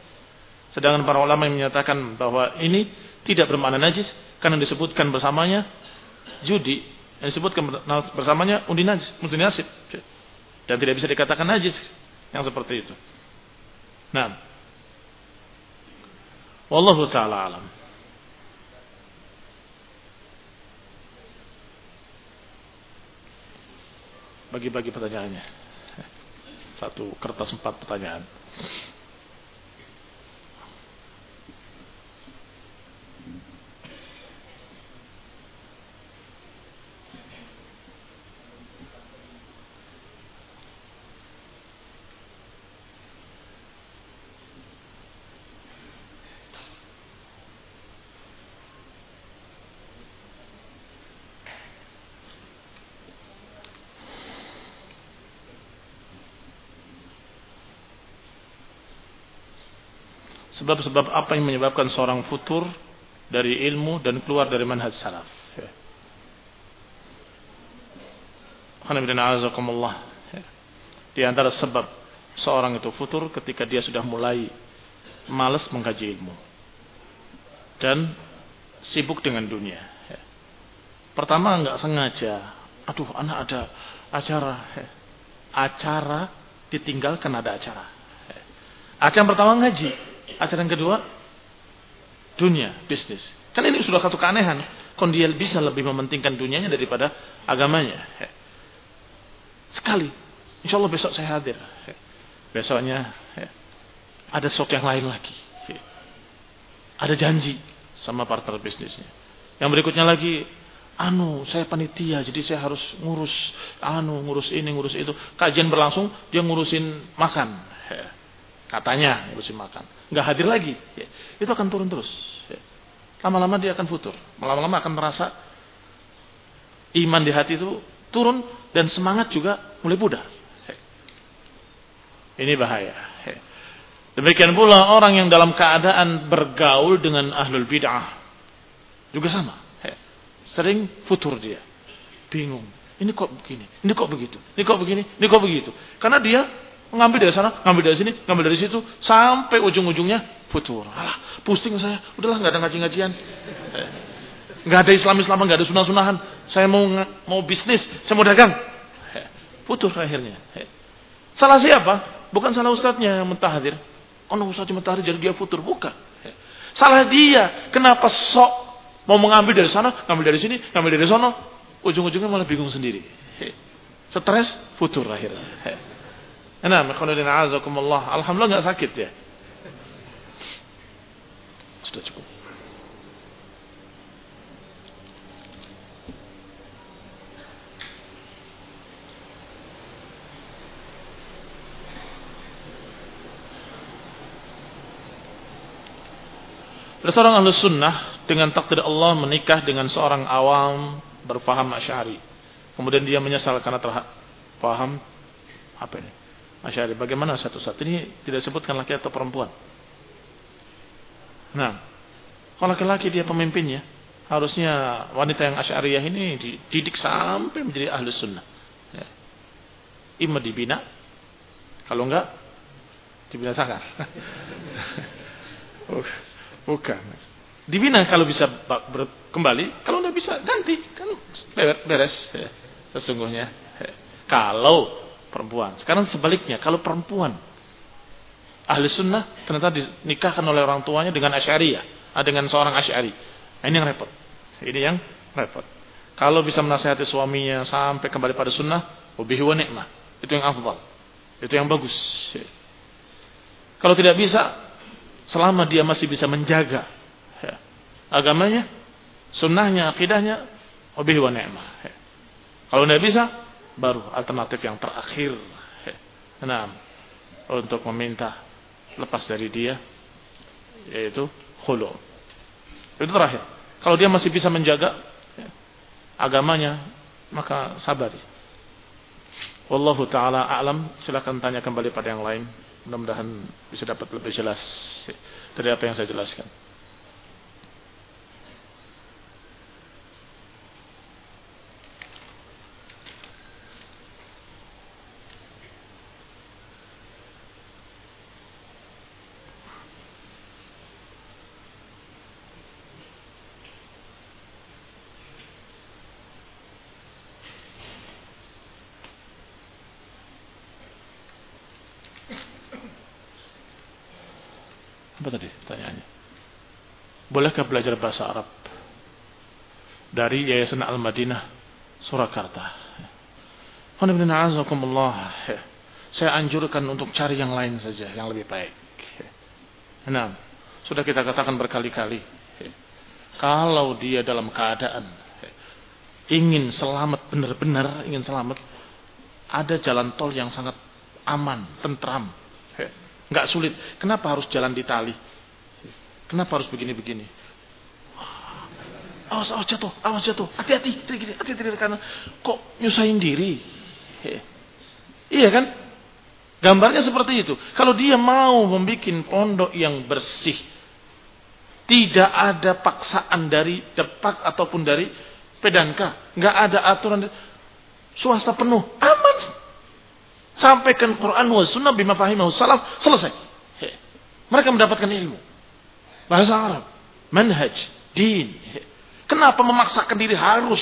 Sedangkan para ulama yang menyatakan bahwa ini tidak bermakna najis karena disebutkan bersamanya judi yang disebutkan bersamanya undi najis, undi nasib. Dan tidak bisa dikatakan najis yang seperti itu. Nah. Wallahu taala alam. Bagi-bagi pertanyaannya satu kertas empat pertanyaan. Sebab-sebab apa yang menyebabkan seorang futur dari ilmu dan keluar dari manhaj salaf. Di antara sebab seorang itu futur ketika dia sudah mulai malas mengkaji ilmu dan sibuk dengan dunia. Pertama nggak sengaja, aduh anak ada acara, acara ditinggalkan ada acara. Acara pertama ngaji, acara yang kedua dunia, bisnis. Kan ini sudah satu keanehan. Kon dia bisa lebih mementingkan dunianya daripada agamanya. Sekali. Insya Allah besok saya hadir. Besoknya ada sok yang lain lagi. Ada janji sama partner bisnisnya. Yang berikutnya lagi, anu saya panitia jadi saya harus ngurus anu ngurus ini ngurus itu. Kajian berlangsung dia ngurusin makan. Katanya ngurusin makan. Nggak hadir lagi. Itu akan turun terus. Lama-lama dia akan futur. Lama-lama akan merasa iman di hati itu turun dan semangat juga mulai pudar. Ini bahaya. Demikian pula orang yang dalam keadaan bergaul dengan ahlul bid'ah. Juga sama. Sering futur dia. Bingung. Ini kok begini, ini kok begitu, ini kok begini, ini kok begitu. Karena dia mengambil dari sana, ngambil dari sini, ngambil dari situ, sampai ujung-ujungnya futur. Alah, pusing saya. Udahlah nggak ada ngaji-ngajian. Eh, nggak ada Islam-Islam, nggak ada sunah-sunahan. Saya mau mau bisnis, saya mau dagang. Eh, futur akhirnya. Eh, salah siapa? Bukan salah ustadznya yang mentahadir. Oh, no, ustadznya mentahadir jadi dia futur. Bukan. Salah dia. Kenapa sok mau mengambil dari sana, ngambil dari sini, ngambil dari sana. Ujung-ujungnya malah bingung sendiri. Stres, futur akhirnya. Nah, Alhamdulillah nggak sakit ya. Sudah cukup. Ada seorang ahli sunnah dengan takdir Allah menikah dengan seorang awam berfaham asyari. Kemudian dia menyesal karena terpaham apa ini? Asyari. Bagaimana satu-satu ini tidak sebutkan laki atau perempuan. Nah, kalau laki-laki dia pemimpinnya, harusnya wanita yang asyariyah ini dididik sampai menjadi ahli sunnah. Ya. Ima dibina, kalau enggak dibinasakan. [laughs] Bukan. Dibina kalau bisa kembali, kalau enggak bisa ganti, kan beres ya, sesungguhnya. Ya. Kalau perempuan, sekarang sebaliknya, kalau perempuan ahli sunnah ternyata dinikahkan oleh orang tuanya dengan asyariyah, ah, dengan seorang asyari. Nah, ini yang repot. Ini yang repot. Kalau bisa menasihati suaminya sampai kembali pada sunnah, ubihi wa ni'mah. Itu yang afdal. Itu yang bagus. Kalau tidak bisa, selama dia masih bisa menjaga ya, agamanya, sunnahnya, akidahnya, ubihi wa ni'mah. Ya. Kalau tidak bisa, baru alternatif yang terakhir. Ya. Nah, untuk meminta lepas dari dia yaitu khulu. Itu terakhir. Kalau dia masih bisa menjaga ya, agamanya maka sabari. Wallahu taala a'lam. Silakan tanya kembali pada yang lain. Mudah-mudahan bisa dapat lebih jelas dari apa yang saya jelaskan. Apa tadi pertanyaannya? Bolehkah belajar bahasa Arab dari Yayasan Al-Madinah Surakarta? Saya anjurkan untuk cari yang lain saja, yang lebih baik. Nah, sudah kita katakan berkali-kali. Kalau dia dalam keadaan ingin selamat benar-benar, ingin selamat, ada jalan tol yang sangat aman, tentram, nggak sulit. Kenapa harus jalan di tali? Kenapa harus begini-begini? Awas, awas jatuh, awas jatuh. Hati-hati, hati-hati, hati-hati karena kok nyusahin diri. Iya kan? Gambarnya seperti itu. Kalau dia mau membuat pondok yang bersih, tidak ada paksaan dari depak ataupun dari pedanka, nggak ada aturan swasta penuh, aman. Sampaikan Quran wa sunnah bima fahimahu salaf, selesai. Mereka mendapatkan ilmu. Bahasa Arab, manhaj, din. Kenapa memaksakan diri harus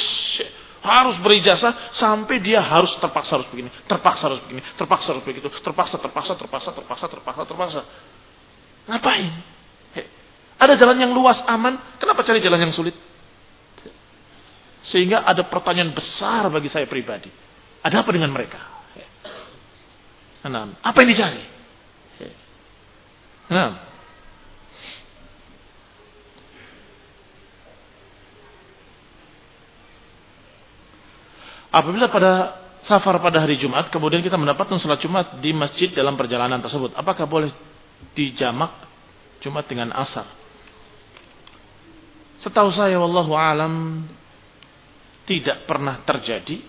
harus berijazah sampai dia harus terpaksa harus begini, terpaksa harus begini, terpaksa harus begitu, terpaksa, terpaksa, terpaksa, terpaksa, terpaksa, terpaksa. Ngapain? Ada jalan yang luas aman, kenapa cari jalan yang sulit? Sehingga ada pertanyaan besar bagi saya pribadi. Ada apa dengan mereka? Nah, apa yang dicari? Nah, Apabila pada safar pada hari Jumat, kemudian kita mendapatkan sholat Jumat di masjid dalam perjalanan tersebut, apakah boleh dijamak Jumat dengan asar? Setahu saya, wallahu alam, tidak pernah terjadi,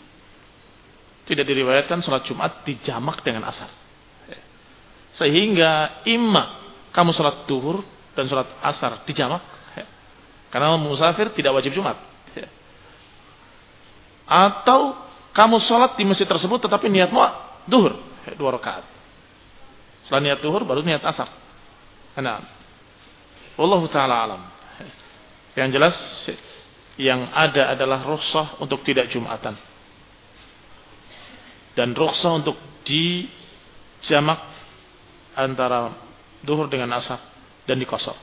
tidak diriwayatkan sholat Jumat dijamak dengan asar. Sehingga imma kamu sholat duhur dan sholat asar dijamak, karena musafir tidak wajib Jumat. Atau kamu sholat di masjid tersebut tetapi niatmu duhur. Dua rakaat. Setelah niat duhur baru niat asar. Nah. Wallahu ta'ala alam. Yang jelas yang ada adalah rukhsah untuk tidak Jumatan. Dan rukhsah untuk di jamak antara duhur dengan asar dan dikosor.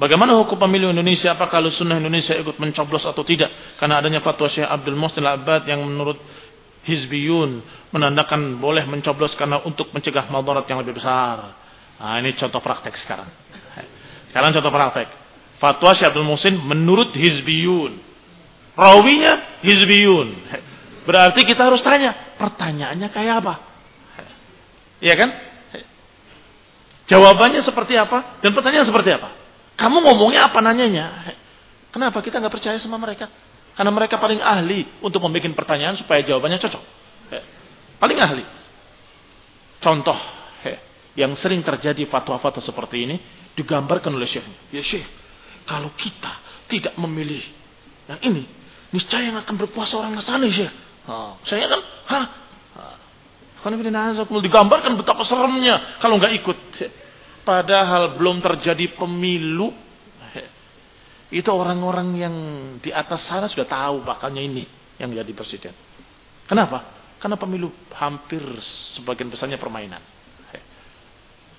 Bagaimana hukum pemilu Indonesia? Apakah kalau sunnah Indonesia ikut mencoblos atau tidak? Karena adanya fatwa Syekh Abdul Muhsin Al-Abbad yang menurut Hizbiyun menandakan boleh mencoblos karena untuk mencegah madarat yang lebih besar. Nah, ini contoh praktek sekarang. Sekarang contoh praktek. Fatwa Syekh Abdul Muhsin menurut Hizbiyun. Rawinya Hizbiyun. Berarti kita harus tanya, pertanyaannya kayak apa? Iya kan? Jawabannya seperti apa dan pertanyaan seperti apa? Kamu ngomongnya apa nanyanya? Kenapa kita nggak percaya sama mereka? Karena mereka paling ahli untuk membuat pertanyaan supaya jawabannya cocok. Paling ahli. Contoh yang sering terjadi fatwa-fatwa seperti ini digambarkan oleh Syekh. Ya Syekh, kalau kita tidak memilih yang ini, niscaya yang akan berpuasa orang Nasrani Syekh. Oh, saya kan, hah? Digambarkan betapa seremnya kalau nggak ikut. Padahal belum terjadi pemilu. Itu orang-orang yang di atas sana sudah tahu bakalnya ini yang jadi presiden. Kenapa? Karena pemilu hampir sebagian besarnya permainan.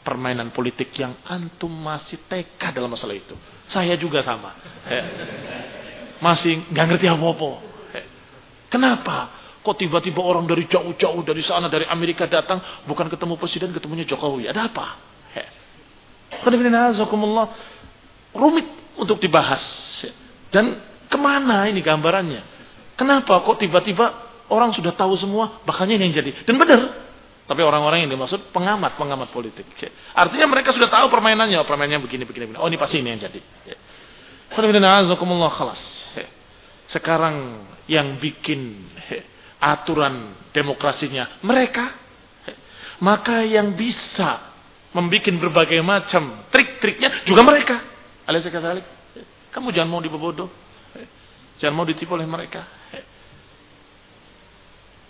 Permainan politik yang antum masih TK dalam masalah itu. Saya juga sama. Masih nggak ngerti apa-apa. Kenapa? Kok tiba-tiba orang dari jauh-jauh dari sana dari Amerika datang bukan ketemu presiden ketemunya Jokowi? Ada apa? Rumit untuk dibahas. Dan ke mana ini gambarannya? Kenapa kok tiba-tiba orang sudah tahu semua, bakalnya ini yang jadi. Dan benar. Tapi orang-orang yang dimaksud pengamat, pengamat politik. Artinya mereka sudah tahu permainannya. Oh, permainannya begini, begini. Oh ini pasti ini yang jadi. Sekarang yang bikin aturan demokrasinya mereka. Maka yang bisa membuat berbagai macam trik-triknya juga mereka. Alisa kata kamu jangan mau dibodoh. Jangan mau ditipu oleh mereka.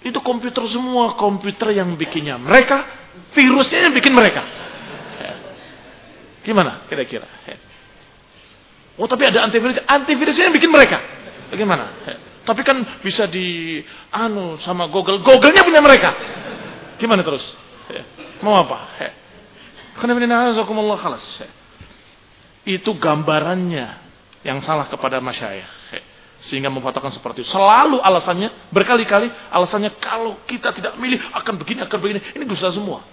Itu komputer semua, komputer yang bikinnya mereka, virusnya yang bikin mereka. Gimana kira-kira? Oh tapi ada antivirus, antivirusnya yang bikin mereka. Bagaimana? Tapi kan bisa di anu sama Google, Google-nya punya mereka. Gimana terus? Mau apa? Khalas. Itu gambarannya yang salah kepada masyayikh. Sehingga memfatwakan seperti itu. Selalu alasannya, berkali-kali alasannya kalau kita tidak milih akan begini, akan begini. Ini dosa semua.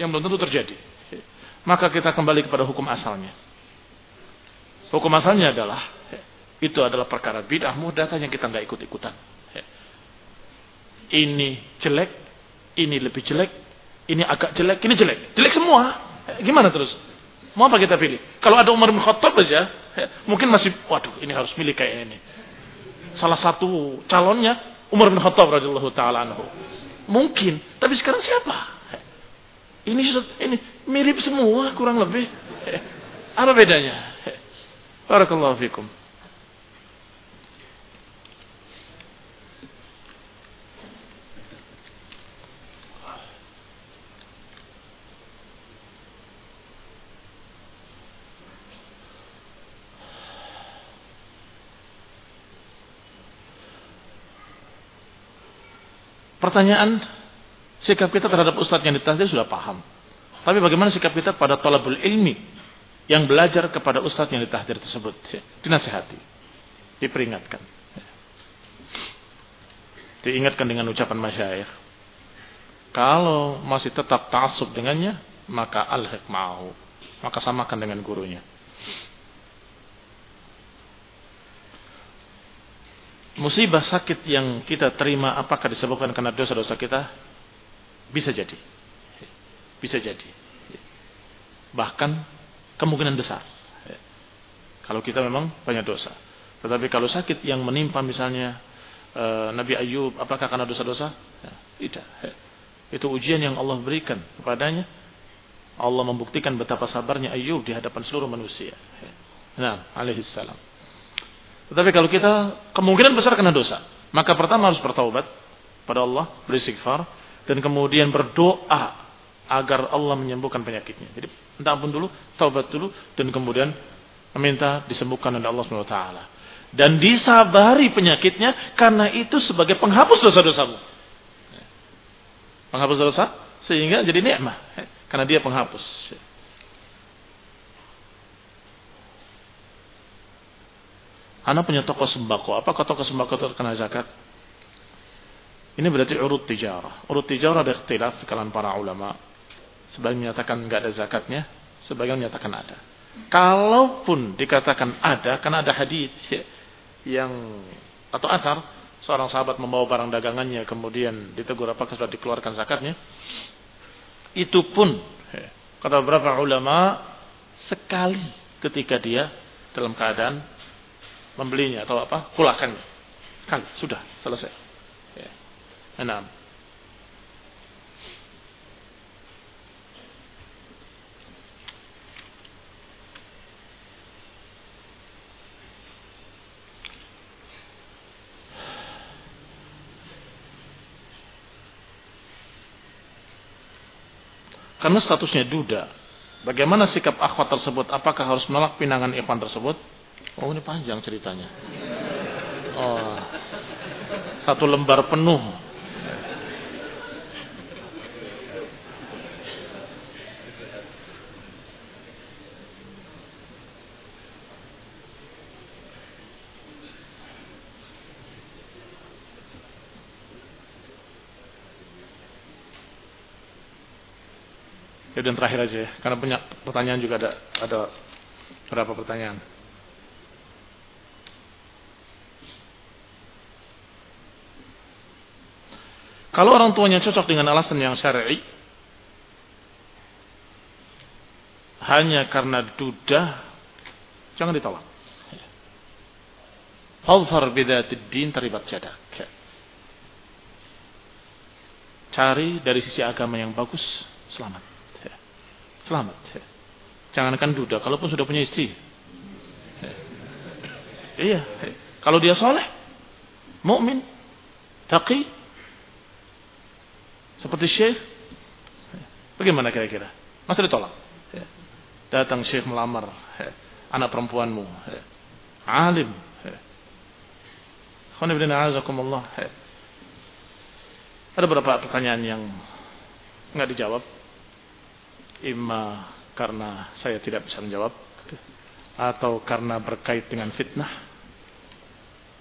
Yang belum tentu terjadi. Maka kita kembali kepada hukum asalnya. Hukum asalnya adalah itu adalah perkara bid'ah mudah yang kita nggak ikut-ikutan. Ini jelek, ini lebih jelek, ini agak jelek, ini jelek. Jelek semua. Gimana terus? Mau apa kita pilih? Kalau ada Umar bin Khattab aja, mungkin masih, waduh ini harus milih kayak ini. Salah satu calonnya Umar bin Khattab radhiyallahu taala anhu. Mungkin, tapi sekarang siapa? Ini ini mirip semua kurang lebih. Apa bedanya? Barakallahu fikum. Pertanyaan sikap kita terhadap ustadz yang ditahdir sudah paham. Tapi bagaimana sikap kita pada tolabul ilmi yang belajar kepada ustadz yang ditahdir tersebut? Dinasihati, diperingatkan. Diingatkan dengan ucapan masyair. Kalau masih tetap ta'asub dengannya, maka al-hikmahu. Maka samakan dengan gurunya. Musibah sakit yang kita terima apakah disebabkan karena dosa-dosa kita? Bisa jadi. Bisa jadi. Bahkan kemungkinan besar. Kalau kita memang banyak dosa. Tetapi kalau sakit yang menimpa misalnya eh, Nabi Ayub, apakah karena dosa-dosa? Ya, tidak. Itu ujian yang Allah berikan kepadanya. Allah membuktikan betapa sabarnya Ayub di hadapan seluruh manusia. Nah, alaihi salam. Tetapi kalau kita kemungkinan besar kena dosa, maka pertama harus bertaubat pada Allah, beristighfar dan kemudian berdoa agar Allah menyembuhkan penyakitnya. Jadi minta ampun dulu, taubat dulu dan kemudian meminta disembuhkan oleh Allah taala. Dan disabari penyakitnya karena itu sebagai penghapus dosa-dosamu. Penghapus dosa sehingga jadi nikmat karena dia penghapus. Anak punya toko sembako. Apakah toko sembako terkena zakat? Ini berarti urut tijarah. Urut tijarah ada ikhtilaf di kalangan para ulama. Sebagian menyatakan nggak ada zakatnya, sebagian menyatakan ada. Kalaupun dikatakan ada, karena ada hadis yang atau atar seorang sahabat membawa barang dagangannya kemudian ditegur apakah sudah dikeluarkan zakatnya, itu pun kata beberapa ulama sekali ketika dia dalam keadaan membelinya atau apa, kulakan. Kan, sudah selesai. Ya. Enam. Karena statusnya duda. Bagaimana sikap akhwat tersebut? Apakah harus menolak pinangan ikhwan tersebut? Oh ini panjang ceritanya. Oh, satu lembar penuh. Ya, dan terakhir aja ya, karena punya pertanyaan juga ada ada berapa pertanyaan. Kalau orang tuanya cocok dengan alasan yang syar'i, hanya karena duda, jangan ditolak. Fadfar bidatid din terlibat jadak. Cari dari sisi agama yang bagus, selamat. Selamat. Jangankan duda, kalaupun sudah punya istri. Iya. Kalau dia soleh, mukmin, taqi, seperti syekh. Bagaimana kira-kira? Masa ditolak? Ya. Datang syekh melamar ya. anak perempuanmu. Ya. Alim. Ada beberapa pertanyaan yang nggak dijawab. Ima karena saya tidak bisa menjawab atau karena berkait dengan fitnah.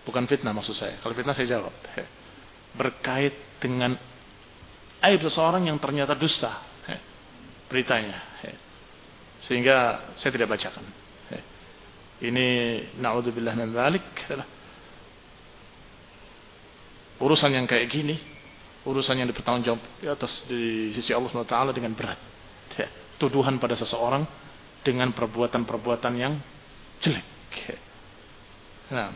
Bukan fitnah maksud saya. Kalau fitnah saya jawab. Berkait dengan aib seseorang yang ternyata dusta. Beritanya. Sehingga saya tidak bacakan. Ini naudzubillah min dzalik. Urusan yang kayak gini urusan yang dipertanggungjawab di atas di sisi Allah SWT dengan berat. Tuduhan pada seseorang dengan perbuatan-perbuatan yang jelek. Nah,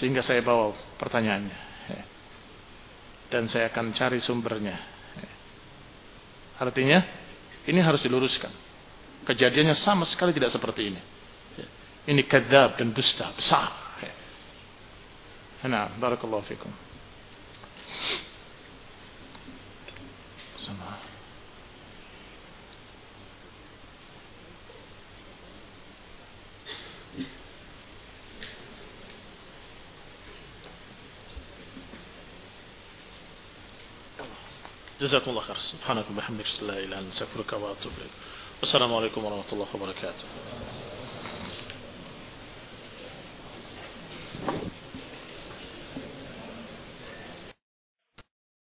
sehingga saya bawa pertanyaannya dan saya akan cari sumbernya. Artinya ini harus diluruskan. Kejadiannya sama sekali tidak seperti ini. Ini kadzab dan dusta besar. Nah, barakallahu fikum. Sama. جزاكم الله خير. سبحانك وبحمدك لا إله إلا أنت أستغفرك وأتوب إليك. والسلام عليكم ورحمة الله وبركاته.